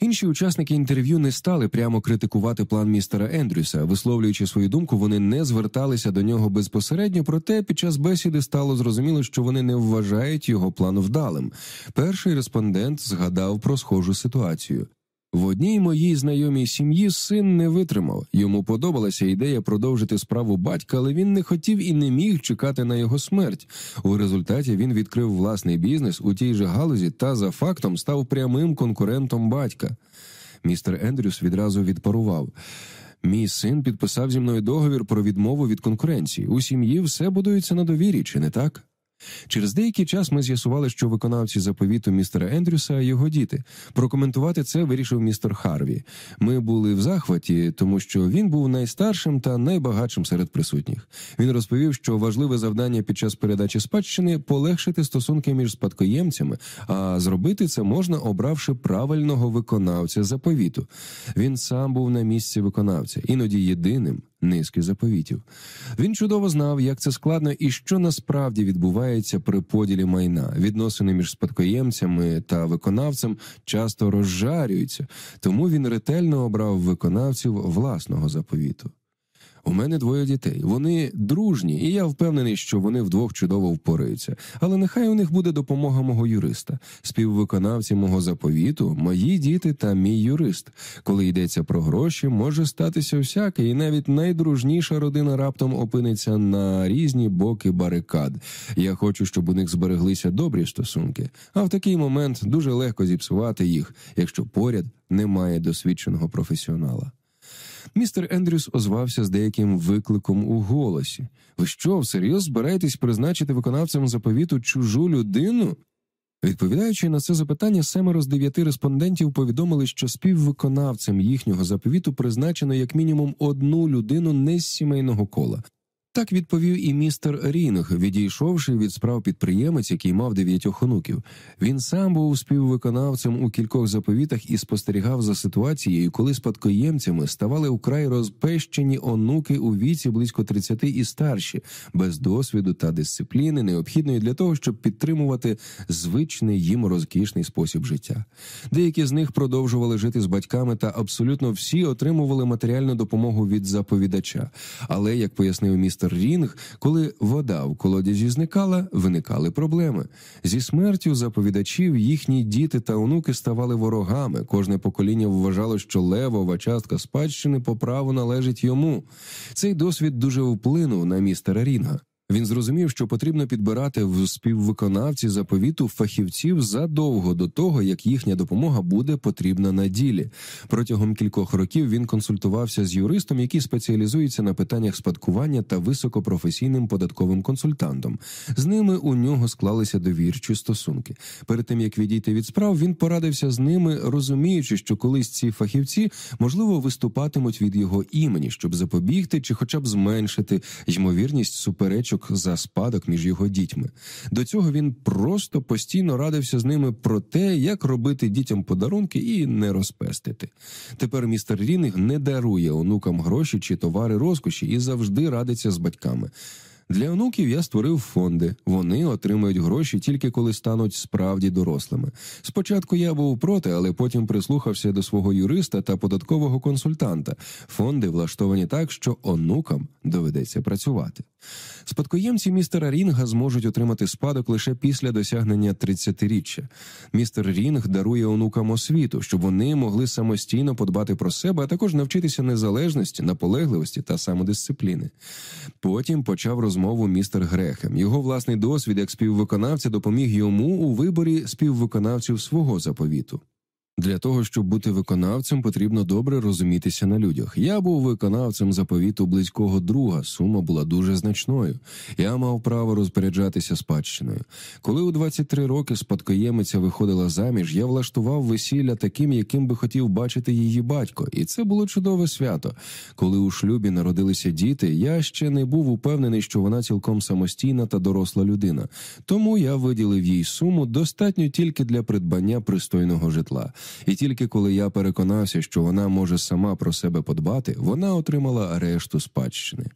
S1: Інші учасники інтерв'ю не стали прямо критикувати план містера Ендрюса. Висловлюючи свою думку, вони не зверталися до нього безпосередньо, проте під час бесіди стало зрозуміло, що вони не вважають його план вдалим. Перший респондент згадав про схожу ситуацію. В одній моїй знайомій сім'ї син не витримав. Йому подобалася ідея продовжити справу батька, але він не хотів і не міг чекати на його смерть. У результаті він відкрив власний бізнес у тій же галузі та за фактом став прямим конкурентом батька. Містер Ендрюс відразу відпарував. Мій син підписав зі мною договір про відмову від конкуренції. У сім'ї все будується на довірі, чи не так? Через деякий час ми з'ясували, що виконавці заповіту містера Ендрюса його діти. Прокоментувати це вирішив містер Харві. Ми були в захваті, тому що він був найстаршим та найбагатшим серед присутніх. Він розповів, що важливе завдання під час передачі спадщини полегшити стосунки між спадкоємцями, а зробити це можна, обравши правильного виконавця заповіту. Він сам був на місці виконавця, іноді єдиним низки заповітів. Він чудово знав, як це складно і що насправді відбувається при поділі майна. Відносини між спадкоємцями та виконавцем часто розжарюються, тому він ретельно обрав виконавців власного заповіту. У мене двоє дітей. Вони дружні, і я впевнений, що вони вдвох чудово впораються. Але нехай у них буде допомога мого юриста, співвиконавці мого заповіту, мої діти та мій юрист. Коли йдеться про гроші, може статися всяке, і навіть найдружніша родина раптом опиниться на різні боки барикад. Я хочу, щоб у них збереглися добрі стосунки. А в такий момент дуже легко зіпсувати їх, якщо поряд немає досвідченого професіонала. Містер Ендрюс озвався з деяким викликом у голосі. Ви що, всерйоз збираєтесь призначити виконавцем заповіту чужу людину? Відповідаючи на це запитання, семеро з дев'яти респондентів повідомили, що співвиконавцем їхнього заповіту призначено як мінімум одну людину не з сімейного кола. Так відповів і містер Рінг, відійшовши від справ підприємець, який мав дев'ятьох онуків. Він сам був співвиконавцем у кількох заповітах і спостерігав за ситуацією, коли спадкоємцями ставали вкрай розпещені онуки у віці близько 30 і старші, без досвіду та дисципліни, необхідної для того, щоб підтримувати звичний їм розкішний спосіб життя. Деякі з них продовжували жити з батьками, та абсолютно всі отримували матеріальну допомогу від заповідача. Але як пояснив містер Рінг, коли вода в колодязі зникала, виникали проблеми. Зі смертю заповідачів їхні діти та онуки ставали ворогами. Кожне покоління вважало, що левова частка спадщини по праву належить йому. Цей досвід дуже вплинув на містера Рінга. Він зрозумів, що потрібно підбирати в співвиконавці заповіту фахівців задовго до того, як їхня допомога буде потрібна на ділі. Протягом кількох років він консультувався з юристом, який спеціалізується на питаннях спадкування та високопрофесійним податковим консультантом. З ними у нього склалися довірчі стосунки. Перед тим як відійти від справ, він порадився з ними, розуміючи, що колись ці фахівці можливо виступатимуть від його імені, щоб запобігти чи, хоча б зменшити ймовірність суперечок за спадок між його дітьми. До цього він просто постійно радився з ними про те, як робити дітям подарунки і не розпестити. Тепер містер Рінг не дарує онукам гроші чи товари розкоші і завжди радиться з батьками. Для онуків я створив фонди. Вони отримують гроші тільки коли стануть справді дорослими. Спочатку я був проти, але потім прислухався до свого юриста та податкового консультанта. Фонди влаштовані так, що онукам доведеться працювати. Спадкоємці містера Рінга зможуть отримати спадок лише після досягнення 30-річчя. Містер Рінг дарує онукам освіту, щоб вони могли самостійно подбати про себе, а також навчитися незалежності, наполегливості та самодисципліни. Потім почав розмову містер Грехем. Його власний досвід як співвиконавця допоміг йому у виборі співвиконавців свого заповіту. Для того, щоб бути виконавцем, потрібно добре розумітися на людях. Я був виконавцем заповіту близького друга, сума була дуже значною. Я мав право розпоряджатися спадщиною. Коли у 23 роки спадкоємиця виходила заміж, я влаштував весілля таким, яким би хотів бачити її батько, і це було чудове свято. Коли у шлюбі народилися діти, я ще не був упевнений, що вона цілком самостійна та доросла людина. Тому я виділив їй суму достатньо тільки для придбання пристойного житла. І тільки коли я переконався, що вона може сама про себе подбати, вона отримала решту спадщини.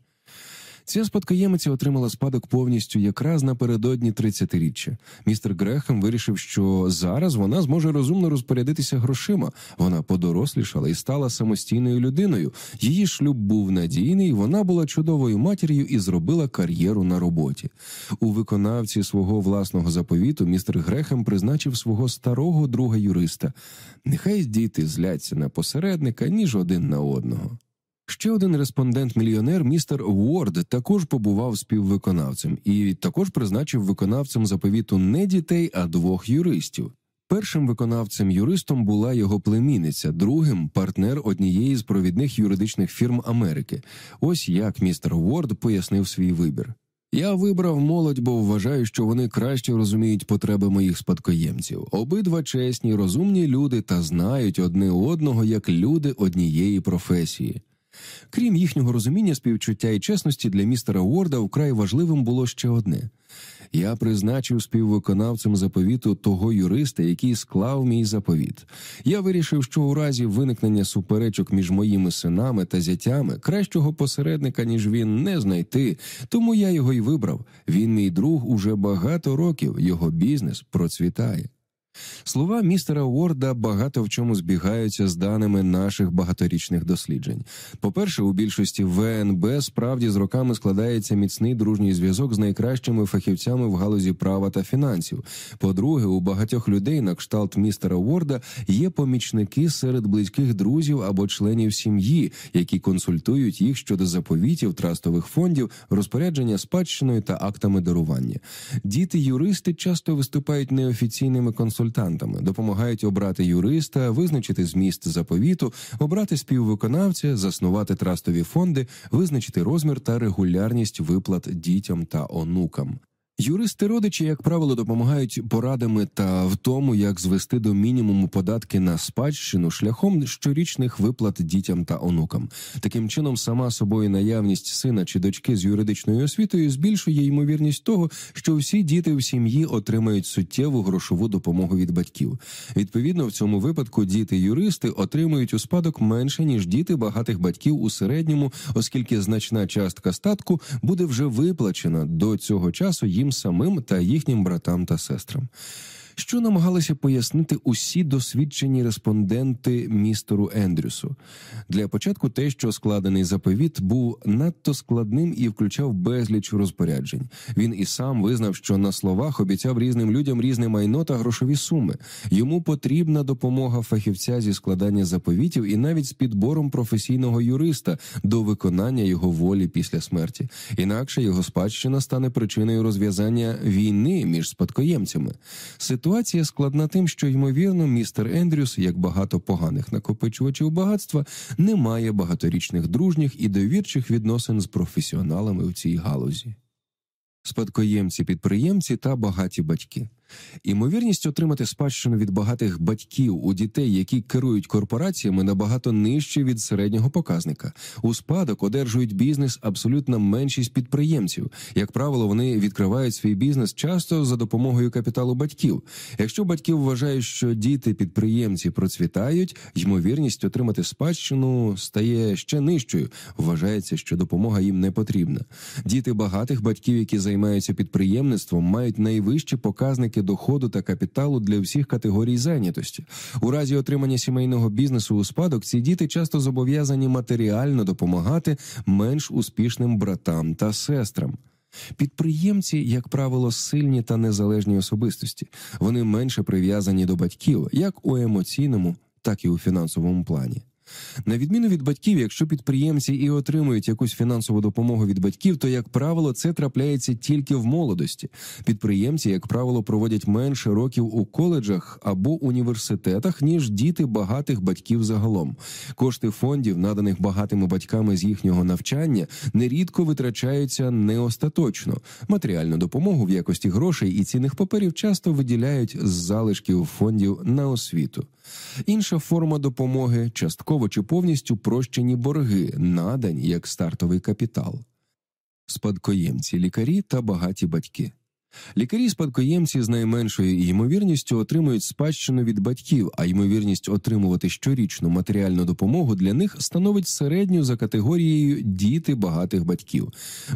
S1: Ця спадкоємиця отримала спадок повністю якраз напередодні 30-річчя. Містер Грехем вирішив, що зараз вона зможе розумно розпорядитися грошима. Вона подорослішала і стала самостійною людиною. Її шлюб був надійний, вона була чудовою матір'ю і зробила кар'єру на роботі. У виконавці свого власного заповіту містер Грехем призначив свого старого друга юриста. Нехай діти зляться на посередника ніж один на одного. Ще один респондент-мільйонер, містер Уорд, також побував співвиконавцем і також призначив виконавцем заповіту не дітей, а двох юристів. Першим виконавцем юристом була його племінниця, другим партнер однієї з провідних юридичних фірм Америки. Ось як містер Уорд пояснив свій вибір. Я вибрав молодь, бо вважаю, що вони краще розуміють потреби моїх спадкоємців. Обидва чесні, розумні люди та знають одне одного як люди однієї професії. Крім їхнього розуміння, співчуття і чесності для містера Уорда вкрай важливим було ще одне. Я призначив співвиконавцем заповіту того юриста, який склав мій заповіт. Я вирішив, що у разі виникнення суперечок між моїми синами та зятями кращого посередника, ніж він, не знайти, тому я його й вибрав. Він мій друг уже багато років, його бізнес процвітає. Слова містера Уорда багато в чому збігаються з даними наших багаторічних досліджень. По-перше, у більшості ВНБ справді з роками складається міцний дружній зв'язок з найкращими фахівцями в галузі права та фінансів. По-друге, у багатьох людей на кшталт містера Уорда є помічники серед близьких друзів або членів сім'ї, які консультують їх щодо заповітів, трастових фондів, розпорядження спадщиною та актами дарування. Діти юристи часто виступають неофіційними консультантами консультантами, допомагають обрати юриста, визначити зміст заповіту, обрати співвиконавця, заснувати трастові фонди, визначити розмір та регулярність виплат дітям та онукам. Юристи родичі, як правило, допомагають порадами та в тому, як звести до мінімуму податки на спадщину шляхом щорічних виплат дітям та онукам. Таким чином, сама собою наявність сина чи дочки з юридичною освітою збільшує ймовірність того, що всі діти в сім'ї отримають суттєву грошову допомогу від батьків. Відповідно, в цьому випадку діти-юристи отримують у спадок менше ніж діти багатих батьків у середньому, оскільки значна частка статку буде вже виплачена до цього часу їм їм самим та їхнім братам та сестрам що намагалися пояснити усі досвідчені респонденти містеру Ендрюсу. Для початку те, що складений заповіт, був надто складним і включав безліч розпоряджень. Він і сам визнав, що на словах обіцяв різним людям різне майно та грошові суми. Йому потрібна допомога фахівця зі складання заповітів і навіть з підбором професійного юриста до виконання його волі після смерті. Інакше його спадщина стане причиною розв'язання війни між спадкоємцями. Ситуація складна тим, що ймовірно, містер Ендрюс, як багато поганих накопичувачів багатства, не має багаторічних дружніх і довірчих відносин з професіоналами у цій галузі. Спадкоємці, підприємці та багаті батьки. Імовірність отримати спадщину від багатих батьків у дітей, які керують корпораціями, набагато нижче від середнього показника. У спадок одержують бізнес абсолютна меншість підприємців. Як правило, вони відкривають свій бізнес часто за допомогою капіталу батьків. Якщо батьки вважають, що діти підприємці процвітають, ймовірність отримати спадщину стає ще нижчою. Вважається, що допомога їм не потрібна. Діти багатих батьків, які займаються підприємництвом, мають найвищі показники доходу та капіталу для всіх категорій зайнятості. У разі отримання сімейного бізнесу у спадок ці діти часто зобов'язані матеріально допомагати менш успішним братам та сестрам. Підприємці, як правило, сильні та незалежні особистості. Вони менше прив'язані до батьків, як у емоційному, так і у фінансовому плані. На відміну від батьків, якщо підприємці і отримують якусь фінансову допомогу від батьків, то як правило це трапляється тільки в молодості. Підприємці, як правило, проводять менше років у коледжах або університетах, ніж діти багатих батьків загалом. Кошти фондів, наданих багатими батьками з їхнього навчання, нерідко витрачаються не остаточно. Матеріальну допомогу в якості грошей і цінних паперів часто виділяють з залишків фондів на освіту. Інша форма допомоги частково чи повністю прощені борги, надані як стартовий капітал, спадкоємці, лікарі та багаті батьки. Лікарі-спадкоємці з найменшою ймовірністю отримують спадщину від батьків, а ймовірність отримувати щорічну матеріальну допомогу для них становить середню за категорією діти багатих батьків.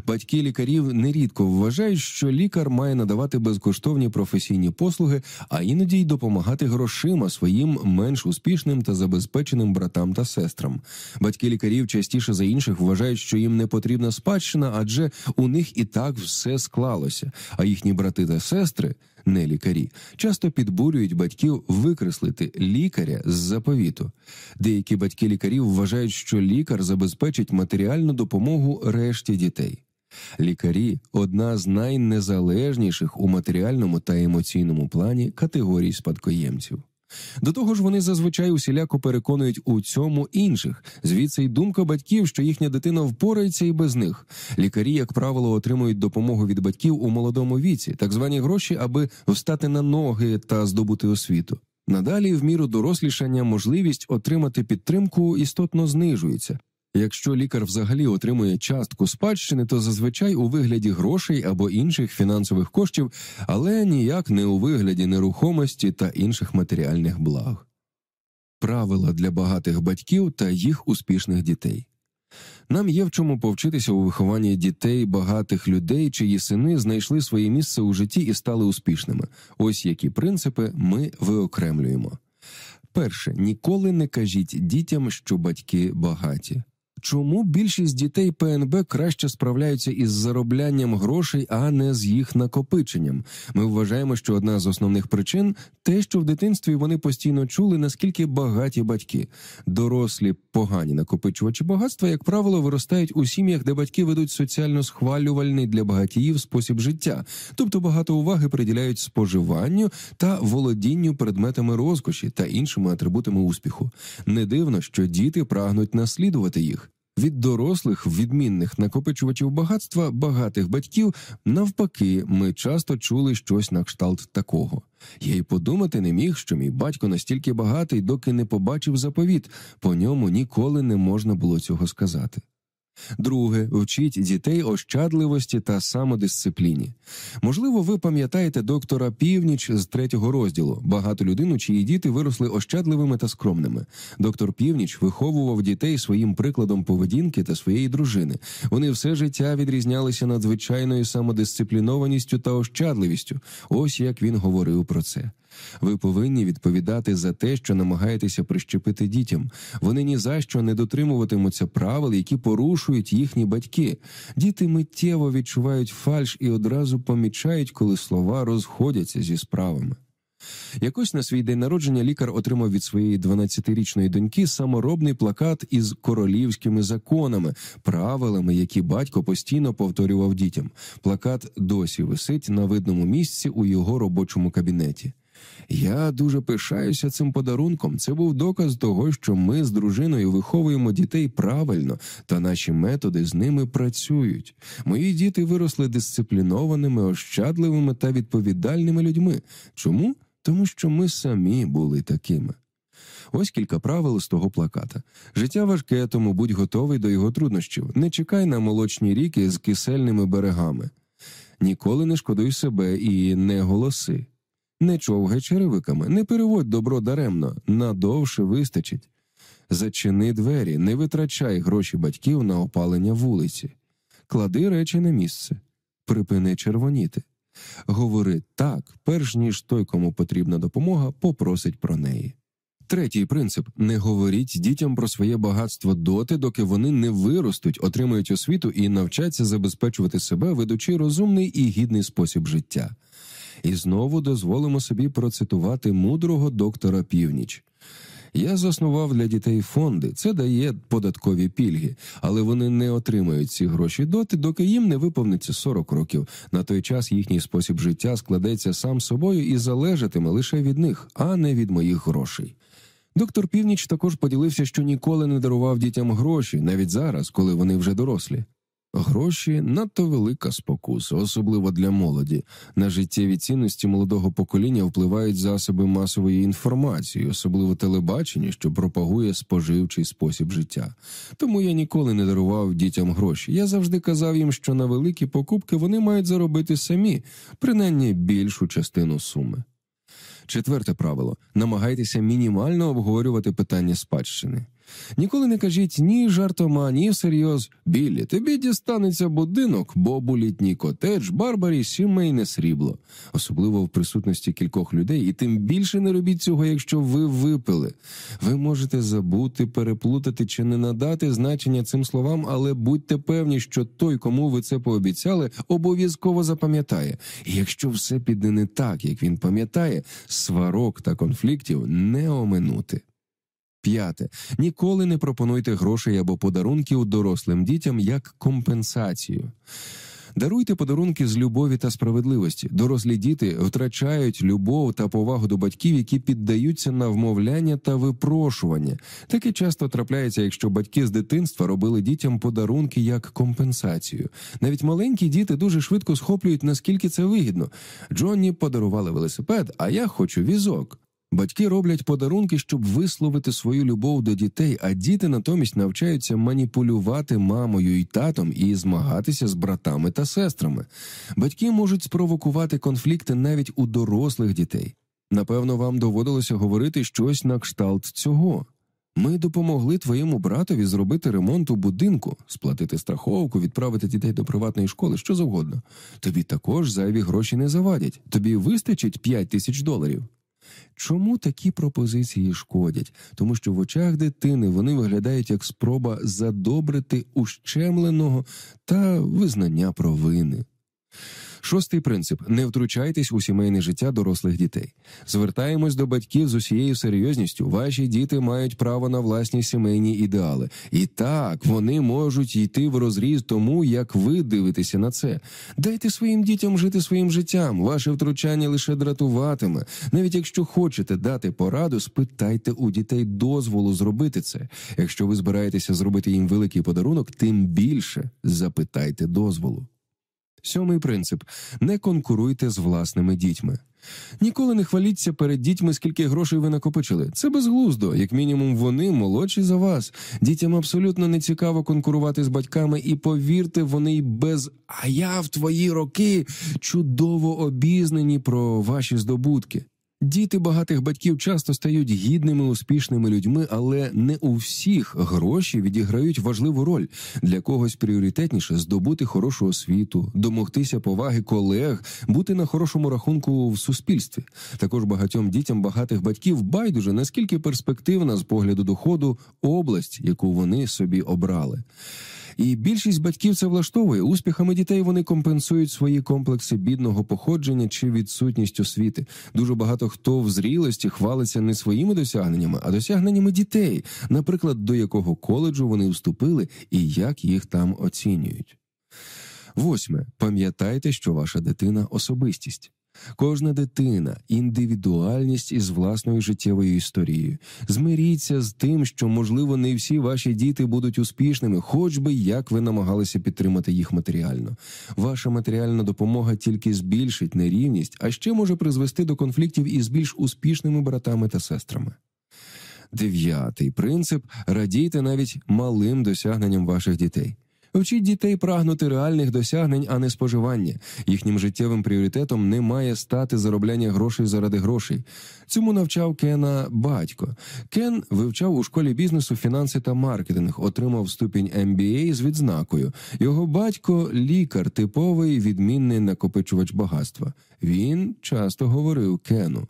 S1: Батьки лікарів нерідко вважають, що лікар має надавати безкоштовні професійні послуги, а іноді й допомагати грошима своїм менш успішним та забезпеченим братам та сестрам. Батьки лікарів частіше за інших вважають, що їм не потрібна спадщина, адже у них і так все склалося, а їхні їхні брати та сестри, не лікарі, часто підбурюють батьків викреслити лікаря з заповіту. Деякі батьки лікарів вважають, що лікар забезпечить матеріальну допомогу решті дітей. Лікарі одна з найнезалежніших у матеріальному та емоційному плані категорій спадкоємців. До того ж, вони зазвичай усіляко переконують у цьому інших. Звідси й думка батьків, що їхня дитина впорається і без них. Лікарі, як правило, отримують допомогу від батьків у молодому віці, так звані гроші, аби встати на ноги та здобути освіту. Надалі, в міру дорослішання, можливість отримати підтримку істотно знижується. Якщо лікар взагалі отримує частку спадщини, то зазвичай у вигляді грошей або інших фінансових коштів, але ніяк не у вигляді нерухомості та інших матеріальних благ. Правила для багатих батьків та їх успішних дітей. Нам є в чому повчитися у вихованні дітей багатих людей, чиї сини знайшли своє місце у житті і стали успішними. Ось які принципи ми виокремлюємо. Перше, ніколи не кажіть дітям, що батьки багаті. Чому більшість дітей ПНБ краще справляються із зароблянням грошей, а не з їх накопиченням? Ми вважаємо, що одна з основних причин те, що в дитинстві вони постійно чули, наскільки багаті батьки, дорослі погані накопичувачі багатства, як правило, виростають у сім'ях, де батьки ведуть соціально схвалювальний для багатіїв спосіб життя, тобто багато уваги приділяють споживанню та володінню предметами розкоші та іншими атрибутами успіху. Не дивно, що діти прагнуть наслідувати їх. Від дорослих, відмінних накопичувачів багатства, багатих батьків, навпаки, ми часто чули щось на кшталт такого. Я й подумати не міг, що мій батько настільки багатий, доки не побачив заповіт, по ньому ніколи не можна було цього сказати. Друге, вчіть дітей ощадливості та самодисципліні. Можливо, ви пам'ятаєте доктора Північ з третього розділу багато людину, чиї діти виросли ощадливими та скромними. Доктор Північ виховував дітей своїм прикладом поведінки та своєї дружини. Вони все життя відрізнялися надзвичайною самодисциплінованістю та ощадливістю. Ось як він говорив про це. Ви повинні відповідати за те, що намагаєтеся прищепити дітям. Вони ні за що не дотримуватимуться правил, які порушують їхні батьки. Діти миттєво відчувають фальш і одразу помічають, коли слова розходяться зі справами. Якось на свій день народження лікар отримав від своєї 12-річної доньки саморобний плакат із королівськими законами, правилами, які батько постійно повторював дітям. Плакат досі висить на видному місці у його робочому кабінеті. Я дуже пишаюся цим подарунком. Це був доказ того, що ми з дружиною виховуємо дітей правильно, та наші методи з ними працюють. Мої діти виросли дисциплінованими, ощадливими та відповідальними людьми. Чому? Тому що ми самі були такими. Ось кілька правил з того плаката. Життя важке, тому будь готовий до його труднощів. Не чекай на молочні ріки з кисельними берегами. Ніколи не шкодуй себе і не голоси. Не човгай черевиками, не переводь добро даремно, надовше вистачить. Зачини двері, не витрачай гроші батьків на опалення вулиці, клади речі на місце, припини червоніти. Говори так, перш ніж той, кому потрібна допомога, попросить про неї. Третій принцип не говоріть дітям про своє багатство доти, доки вони не виростуть, отримують освіту і навчаться забезпечувати себе, ведучи розумний і гідний спосіб життя. І знову дозволимо собі процитувати мудрого доктора Північ. Я заснував для дітей фонди, це дає податкові пільги, але вони не отримають ці гроші доти, доки їм не виповниться 40 років. На той час їхній спосіб життя складеться сам собою і залежатиме лише від них, а не від моїх грошей. Доктор Північ також поділився, що ніколи не дарував дітям гроші, навіть зараз, коли вони вже дорослі. Гроші надто велика спокуса, особливо для молоді. На життєві цінності молодого покоління впливають засоби масової інформації, особливо телебачення, що пропагує споживчий спосіб життя. Тому я ніколи не дарував дітям гроші. Я завжди казав їм, що на великі покупки вони мають заробити самі, принаймні більшу частину суми. Четверте правило: намагайтеся мінімально обговорювати питання спадщини. Ніколи не кажіть ні жартома, ні всерйоз. Біллі, тобі дістанеться будинок, бобу літній котедж, барбарі, сімейне срібло, особливо в присутності кількох людей, і тим більше не робіть цього, якщо ви випили. Ви можете забути, переплутати чи не надати значення цим словам, але будьте певні, що той, кому ви це пообіцяли, обов'язково запам'ятає. І якщо все піде не так, як він пам'ятає, сварок та конфліктів не оминути. П'яте. Ніколи не пропонуйте грошей або подарунків дорослим дітям як компенсацію. Даруйте подарунки з любові та справедливості. Дорослі діти втрачають любов та повагу до батьків, які піддаються на вмовляння та випрошування. Таке часто трапляється, якщо батьки з дитинства робили дітям подарунки як компенсацію. Навіть маленькі діти дуже швидко схоплюють, наскільки це вигідно. Джонні подарували велосипед, а я хочу візок. Батьки роблять подарунки, щоб висловити свою любов до дітей, а діти натомість навчаються маніпулювати мамою і татом і змагатися з братами та сестрами. Батьки можуть спровокувати конфлікти навіть у дорослих дітей. Напевно, вам доводилося говорити щось на кшталт цього. Ми допомогли твоєму братові зробити ремонт у будинку, сплатити страховку, відправити дітей до приватної школи, що завгодно. Тобі також зайві гроші не завадять. Тобі вистачить 5 тисяч доларів. Чому такі пропозиції шкодять? Тому що в очах дитини вони виглядають як спроба задобрити ущемленого та визнання провини. Шостий принцип: не втручайтесь у сімейне життя дорослих дітей. Звертаємось до батьків з усією серйозністю. Ваші діти мають право на власні сімейні ідеали. І так вони можуть йти в розріз тому, як ви дивитеся на це. Дайте своїм дітям жити своїм життям. Ваше втручання лише дратуватиме. Навіть якщо хочете дати пораду, спитайте у дітей дозволу зробити це. Якщо ви збираєтеся зробити їм великий подарунок, тим більше запитайте дозволу. Сьомий принцип не конкуруйте з власними дітьми. Ніколи не хваліться перед дітьми, скільки грошей ви накопичили. Це безглуздо, як мінімум, вони молодші за вас. Дітям абсолютно не цікаво конкурувати з батьками, і повірте, вони й без а я в твої роки чудово обізнані про ваші здобутки. Діти багатих батьків часто стають гідними, успішними людьми, але не у всіх гроші відіграють важливу роль для когось пріоритетніше здобути хорошу освіту, домогтися поваги колег, бути на хорошому рахунку в суспільстві. Також багатьом дітям багатих батьків байдуже наскільки перспективна з погляду доходу область, яку вони собі обрали. І більшість батьків це влаштовує. Успіхами дітей вони компенсують свої комплекси бідного походження чи відсутність освіти. Дуже багато хто в зрілості хвалиться не своїми досягненнями, а досягненнями дітей, наприклад, до якого коледжу вони вступили і як їх там оцінюють. Восьме. Пам'ятайте, що ваша дитина особистість. Кожна дитина індивідуальність із власною життєвою історією. Змиріться з тим, що, можливо, не всі ваші діти будуть успішними, хоч би як ви намагалися підтримати їх матеріально. Ваша матеріальна допомога тільки збільшить нерівність, а ще може призвести до конфліктів із більш успішними братами та сестрами. Дев'ятий принцип радійте навіть малим досягненням ваших дітей. Вчіть дітей прагнути реальних досягнень, а не споживання. Їхнім життєвим пріоритетом не має стати заробляння грошей заради грошей. Цьому навчав Кена батько. Кен вивчав у школі бізнесу фінанси та маркетинг, отримав ступінь MBA з відзнакою. Його батько лікар, типовий відмінний накопичувач багатства. Він часто говорив Кену.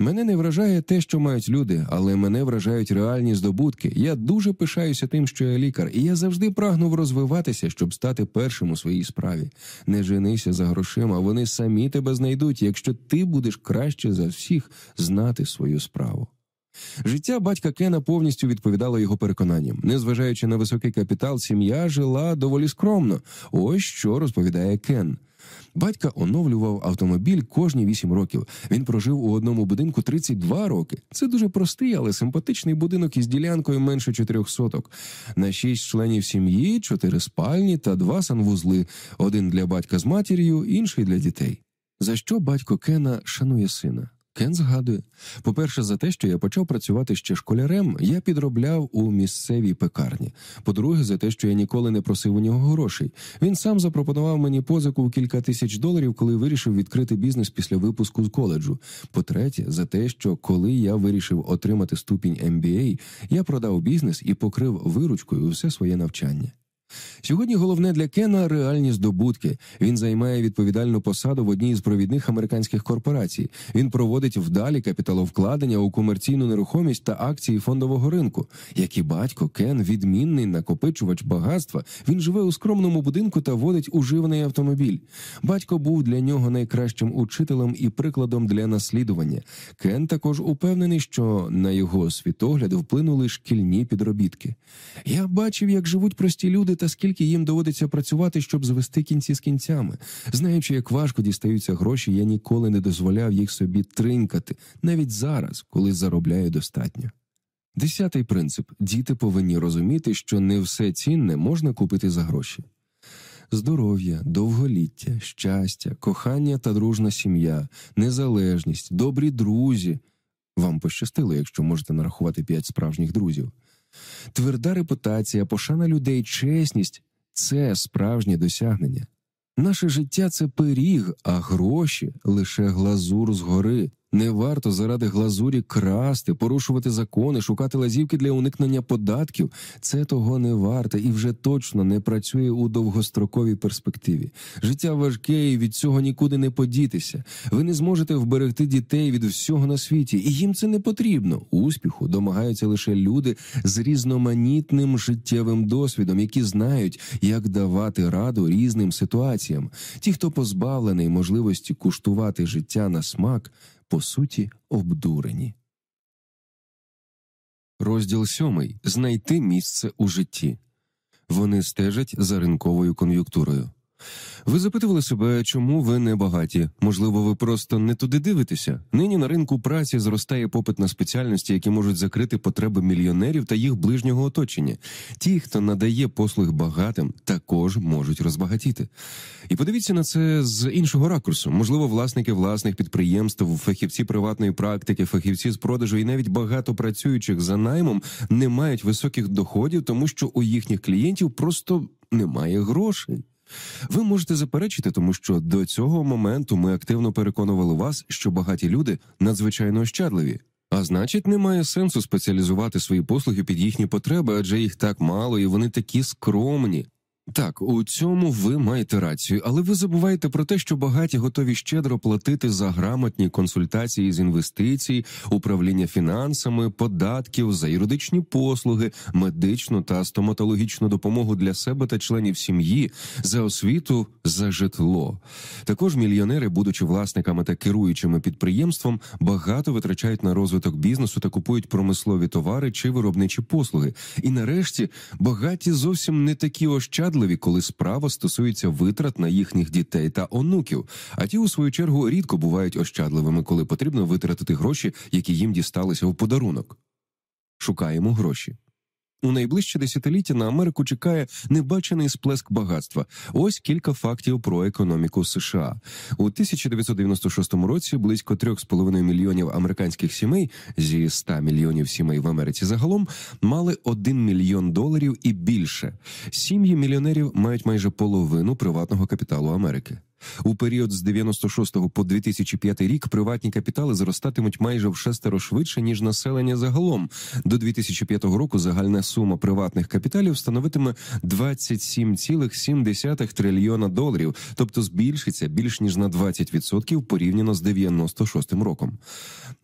S1: Мене не вражає те, що мають люди, але мене вражають реальні здобутки. Я дуже пишаюся тим, що я лікар, і я завжди прагнув розвиватися, щоб стати першим у своїй справі. Не женися за грошима, вони самі тебе знайдуть, якщо ти будеш краще за всіх знати свою справу. Життя батька Кена повністю відповідало його переконанням. Незважаючи на високий капітал, сім'я жила доволі скромно. Ось що розповідає Кен. Батька оновлював автомобіль кожні 8 років. Він прожив у одному будинку 32 роки. Це дуже простий, але симпатичний будинок із ділянкою менше 4 соток. На шість членів сім'ї, чотири спальні та два санвузли: один для батька з матір'ю, інший для дітей. За що батько Кена шанує сина? Кен згадує по-перше, за те, що я почав працювати ще школярем, я підробляв у місцевій пекарні. По-друге, за те, що я ніколи не просив у нього грошей. Він сам запропонував мені позику в кілька тисяч доларів, коли вирішив відкрити бізнес після випуску з коледжу. По-третє, за те, що коли я вирішив отримати ступінь MBA, я продав бізнес і покрив виручкою все своє навчання. Сьогодні головне для Кена реальні здобутки. Він займає відповідальну посаду в одній з провідних американських корпорацій. Він проводить вдалі капіталовкладення у комерційну нерухомість та акції фондового ринку. Як і батько, Кен відмінний накопичувач багатства. Він живе у скромному будинку та водить уживаний автомобіль. Батько був для нього найкращим учителем і прикладом для наслідування. Кен також упевнений, що на його світогляд вплинули шкільні підробітки. Я бачив, як живуть прості люди та скільки їм доводиться працювати, щоб звести кінці з кінцями. Знаючи, як важко дістаються гроші, я ніколи не дозволяв їх собі тринькати, навіть зараз, коли заробляю достатньо. Десятий принцип діти повинні розуміти, що не все цінне можна купити за гроші. Здоров'я, довголіття, щастя, кохання та дружна сім'я, незалежність, добрі друзі. Вам пощастило, якщо можете нарахувати п'ять справжніх друзів. Тверда репутація, пошана людей, чесність це справжнє досягнення. Наше життя це пиріг, а гроші лише глазур згори. Не варто заради глазурі красти, порушувати закони, шукати лазівки для уникнення податків. Це того не варте і вже точно не працює у довгостроковій перспективі. Життя важке і від цього нікуди не подітися. Ви не зможете вберегти дітей від всього на світі, і їм це не потрібно. Успіху домагаються лише люди з різноманітним життєвим досвідом, які знають, як давати раду різним ситуаціям. Ті, хто позбавлений можливості куштувати життя на смак по суті, обдурені. Розділ сьомий знайти місце у житті. Вони стежать за ринковою кон'юнктурою. Ви запитували себе, чому ви не багаті? Можливо, ви просто не туди дивитеся. Нині на ринку праці зростає попит на спеціальності, які можуть закрити потреби мільйонерів та їх ближнього оточення. Ті, хто надає послуг багатим, також можуть розбагатіти. І подивіться на це з іншого ракурсу. Можливо, власники власних підприємств, фахівці приватної практики, фахівці з продажу і навіть багато працюючих за наймом не мають високих доходів, тому що у їхніх клієнтів просто немає грошей. Ви можете заперечити, тому що до цього моменту ми активно переконували вас, що багаті люди надзвичайно ощадливі. А значить, немає сенсу спеціалізувати свої послуги під їхні потреби, адже їх так мало і вони такі скромні. Так, у цьому ви маєте рацію, але ви забуваєте про те, що багаті готові щедро платити за грамотні консультації з інвестицій, управління фінансами, податків, за юридичні послуги, медичну та стоматологічну допомогу для себе та членів сім'ї, за освіту, за житло. Також мільйонери, будучи власниками та керуючими підприємством, багато витрачають на розвиток бізнесу та купують промислові товари чи виробничі послуги. І нарешті багаті зовсім не такі ощадливі, ощадливі, коли справа стосується витрат на їхніх дітей та онуків. А ті, у свою чергу, рідко бувають ощадливими, коли потрібно витратити гроші, які їм дісталися в подарунок. Шукаємо гроші. У найближче десятиліття на Америку чекає небачений сплеск багатства. Ось кілька фактів про економіку США у 1996 році. Близько 3,5 мільйонів американських сімей зі 100 мільйонів сімей в Америці загалом мали 1 мільйон доларів і більше. Сім'ї мільйонерів мають майже половину приватного капіталу Америки. У період з 96 по 2005 рік приватні капітали зростатимуть майже в шестеро швидше ніж населення загалом. До 2005 року загальна сума приватних капіталів становитиме 27,7 трильйона доларів, тобто збільшиться більш ніж на 20% порівняно з 96 роком.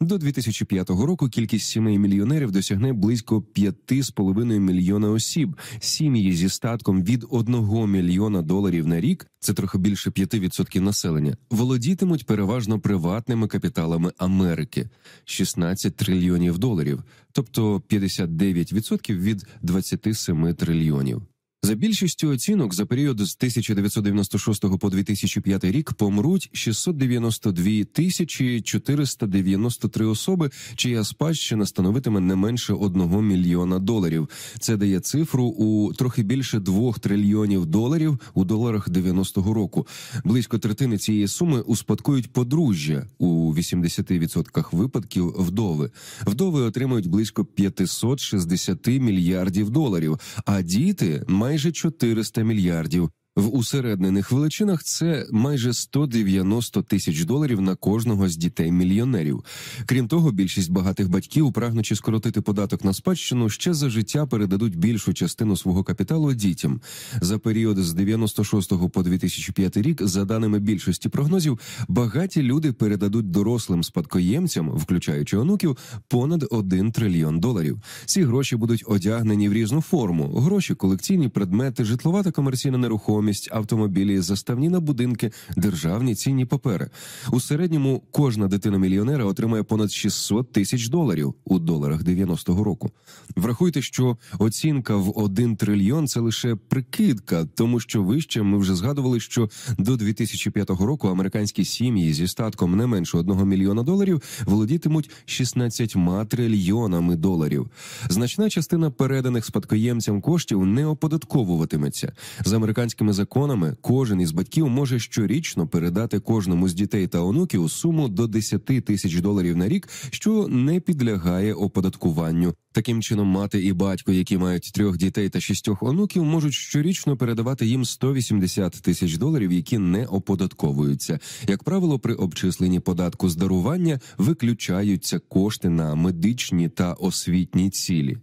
S1: До 2005 року кількість сімей мільйонерів досягне близько 5,5 мільйона осіб. Сім'ї зі статком від 1 мільйона доларів на рік це трохи більше 5% населення, володітимуть переважно приватними капіталами Америки 16 трильйонів доларів, тобто 59% від 27 трильйонів. За більшістю оцінок за період з 1996 по 2005 рік помруть 692 тисячі 493 особи, чия спадщина становитиме не менше 1 мільйона доларів. Це дає цифру у трохи більше 2 трильйонів доларів у доларах 90-го року. Близько третини цієї суми успадкують подружжя у 80% випадків вдови. Вдови отримують близько 560 мільярдів доларів, а діти мають майже 400 мільярдів. В усереднених величинах це майже 190 тисяч доларів на кожного з дітей мільйонерів. Крім того, більшість багатих батьків, прагнучи скоротити податок на спадщину, ще за життя передадуть більшу частину свого капіталу дітям. За період з 96 по 2005 рік, за даними більшості прогнозів, багаті люди передадуть дорослим спадкоємцям, включаючи онуків, понад 1 трильйон доларів. Ці гроші будуть одягнені в різну форму: гроші, колекційні предмети, житлова та комерційна нерухомість нерухомість, автомобілі, заставні на будинки, державні цінні папери. У середньому кожна дитина мільйонера отримає понад 600 тисяч доларів у доларах 90-го року. Врахуйте, що оцінка в 1 трильйон це лише прикидка, тому що вище ми вже згадували, що до 2005 року американські сім'ї зі статком не менше 1 мільйона доларів володітимуть 16 трильйонами доларів. Значна частина переданих спадкоємцям коштів не оподатковуватиметься з американськими законами кожен із батьків може щорічно передати кожному з дітей та онуків суму до 10 тисяч доларів на рік, що не підлягає оподаткуванню. Таким чином, мати і батько, які мають трьох дітей та шістьох онуків, можуть щорічно передавати їм 180 тисяч доларів, які не оподатковуються. Як правило, при обчисленні податку з дарування виключаються кошти на медичні та освітні цілі.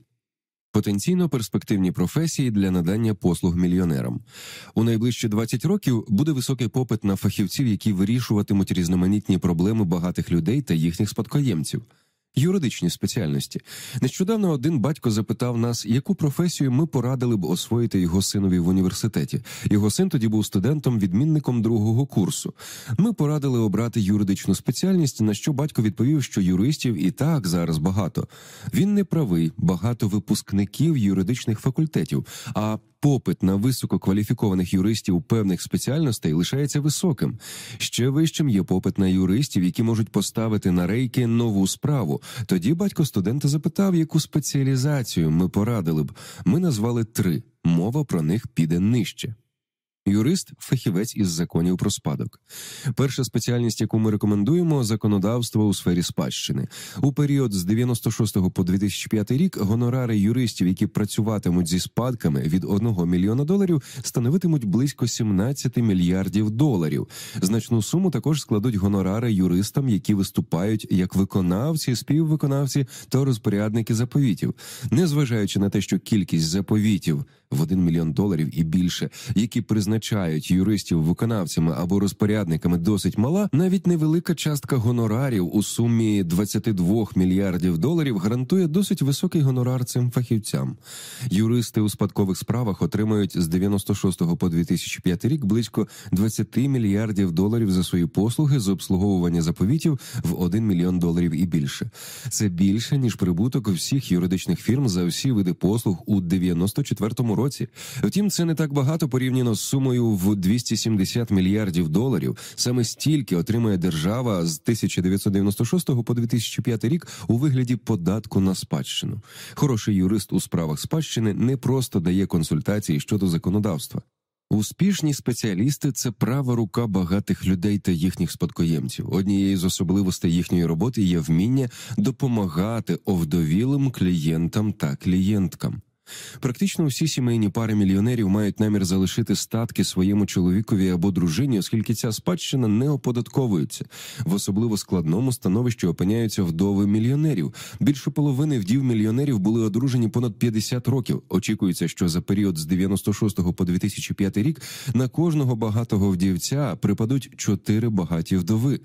S1: Потенційно перспективні професії для надання послуг мільйонерам у найближчі 20 років буде високий попит на фахівців, які вирішуватимуть різноманітні проблеми багатих людей та їхніх спадкоємців. Юридичні спеціальності нещодавно один батько запитав нас, яку професію ми порадили б освоїти його синові в університеті. Його син тоді був студентом, відмінником другого курсу. Ми порадили обрати юридичну спеціальність, на що батько відповів, що юристів і так зараз багато. Він не правий, багато випускників юридичних факультетів. А попит на висококваліфікованих юристів певних спеціальностей лишається високим. Ще вищим є попит на юристів, які можуть поставити на рейки нову справу. Тоді батько студента запитав, яку спеціалізацію ми порадили б. Ми назвали три. Мова про них піде нижче. Юрист фахівець із законів про спадок. Перша спеціальність, яку ми рекомендуємо, законодавство у сфері спадщини. У період з 96 по 2005 рік гонорари юристів, які працюватимуть зі спадками від 1 мільйона доларів, становитимуть близько 17 мільярдів доларів. Значну суму також складуть гонорари юристам, які виступають як виконавці, співвиконавці та розпорядники заповітів, незважаючи на те, що кількість заповітів в 1 мільйон доларів і більше, які призначені призначають юристів виконавцями або розпорядниками, досить мала, навіть невелика частка гонорарів у сумі 22 мільярдів доларів гарантує досить високий гонорар цим фахівцям. Юристи у спадкових справах отримають з 96 по 2005 рік близько 20 мільярдів доларів за свої послуги з обслуговування заповітів в 1 мільйон доларів і більше. Це більше ніж прибуток всіх юридичних фірм за всі види послуг у 94-му році. Втім, це не так багато порівняно з сумою в 270 мільярдів доларів. Саме стільки отримує держава з 1996 по 2005 рік у вигляді податку на спадщину. Хороший юрист у справах спадщини не просто дає консультації щодо законодавства. Успішні спеціалісти це права рука багатих людей та їхніх спадкоємців. Однією з особливостей їхньої роботи є вміння допомагати овдовілим клієнтам та клієнткам. Практично всі сімейні пари мільйонерів мають намір залишити статки своєму чоловікові або дружині, оскільки ця спадщина не оподатковується. В особливо складному становищі опиняються вдови мільйонерів. Більше половини вдів мільйонерів були одружені понад 50 років. Очікується, що за період з 96 по 2005 рік на кожного багатого вдівця припадуть чотири багаті вдови.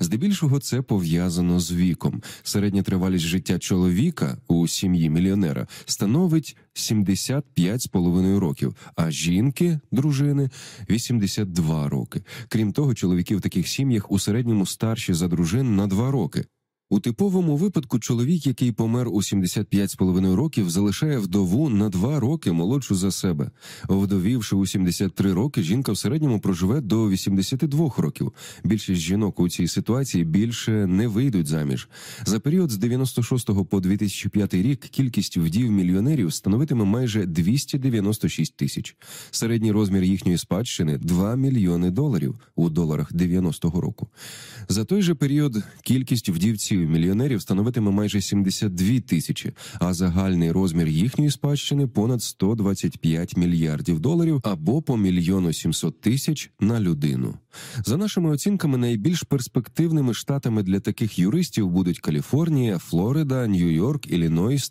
S1: Здебільшого це пов'язано з віком. Середня тривалість життя чоловіка у сім'ї мільйонера становить 75,5 років, а жінки, дружини 82 роки. Крім того, чоловіки в таких сім'ях у середньому старші за дружин на 2 роки. У типовому випадку чоловік, який помер у 75,5 років, залишає вдову на 2 роки молодшу за себе. Вдовівши у 73 роки, жінка в середньому проживе до 82 років. Більшість жінок у цій ситуації більше не вийдуть заміж. За період з 96 по 2005 рік кількість вдів мільйонерів становитиме майже 296 тисяч. Середній розмір їхньої спадщини 2 мільйони доларів у доларах 90-го року. За той же період кількість вдівців мільйонерів становитиме майже 72 тисячі, а загальний розмір їхньої спадщини понад 125 мільярдів доларів або по мільйону 700 тисяч на людину. За нашими оцінками, найбільш перспективними штатами для таких юристів будуть Каліфорнія, Флорида, Нью-Йорк, Іллінойс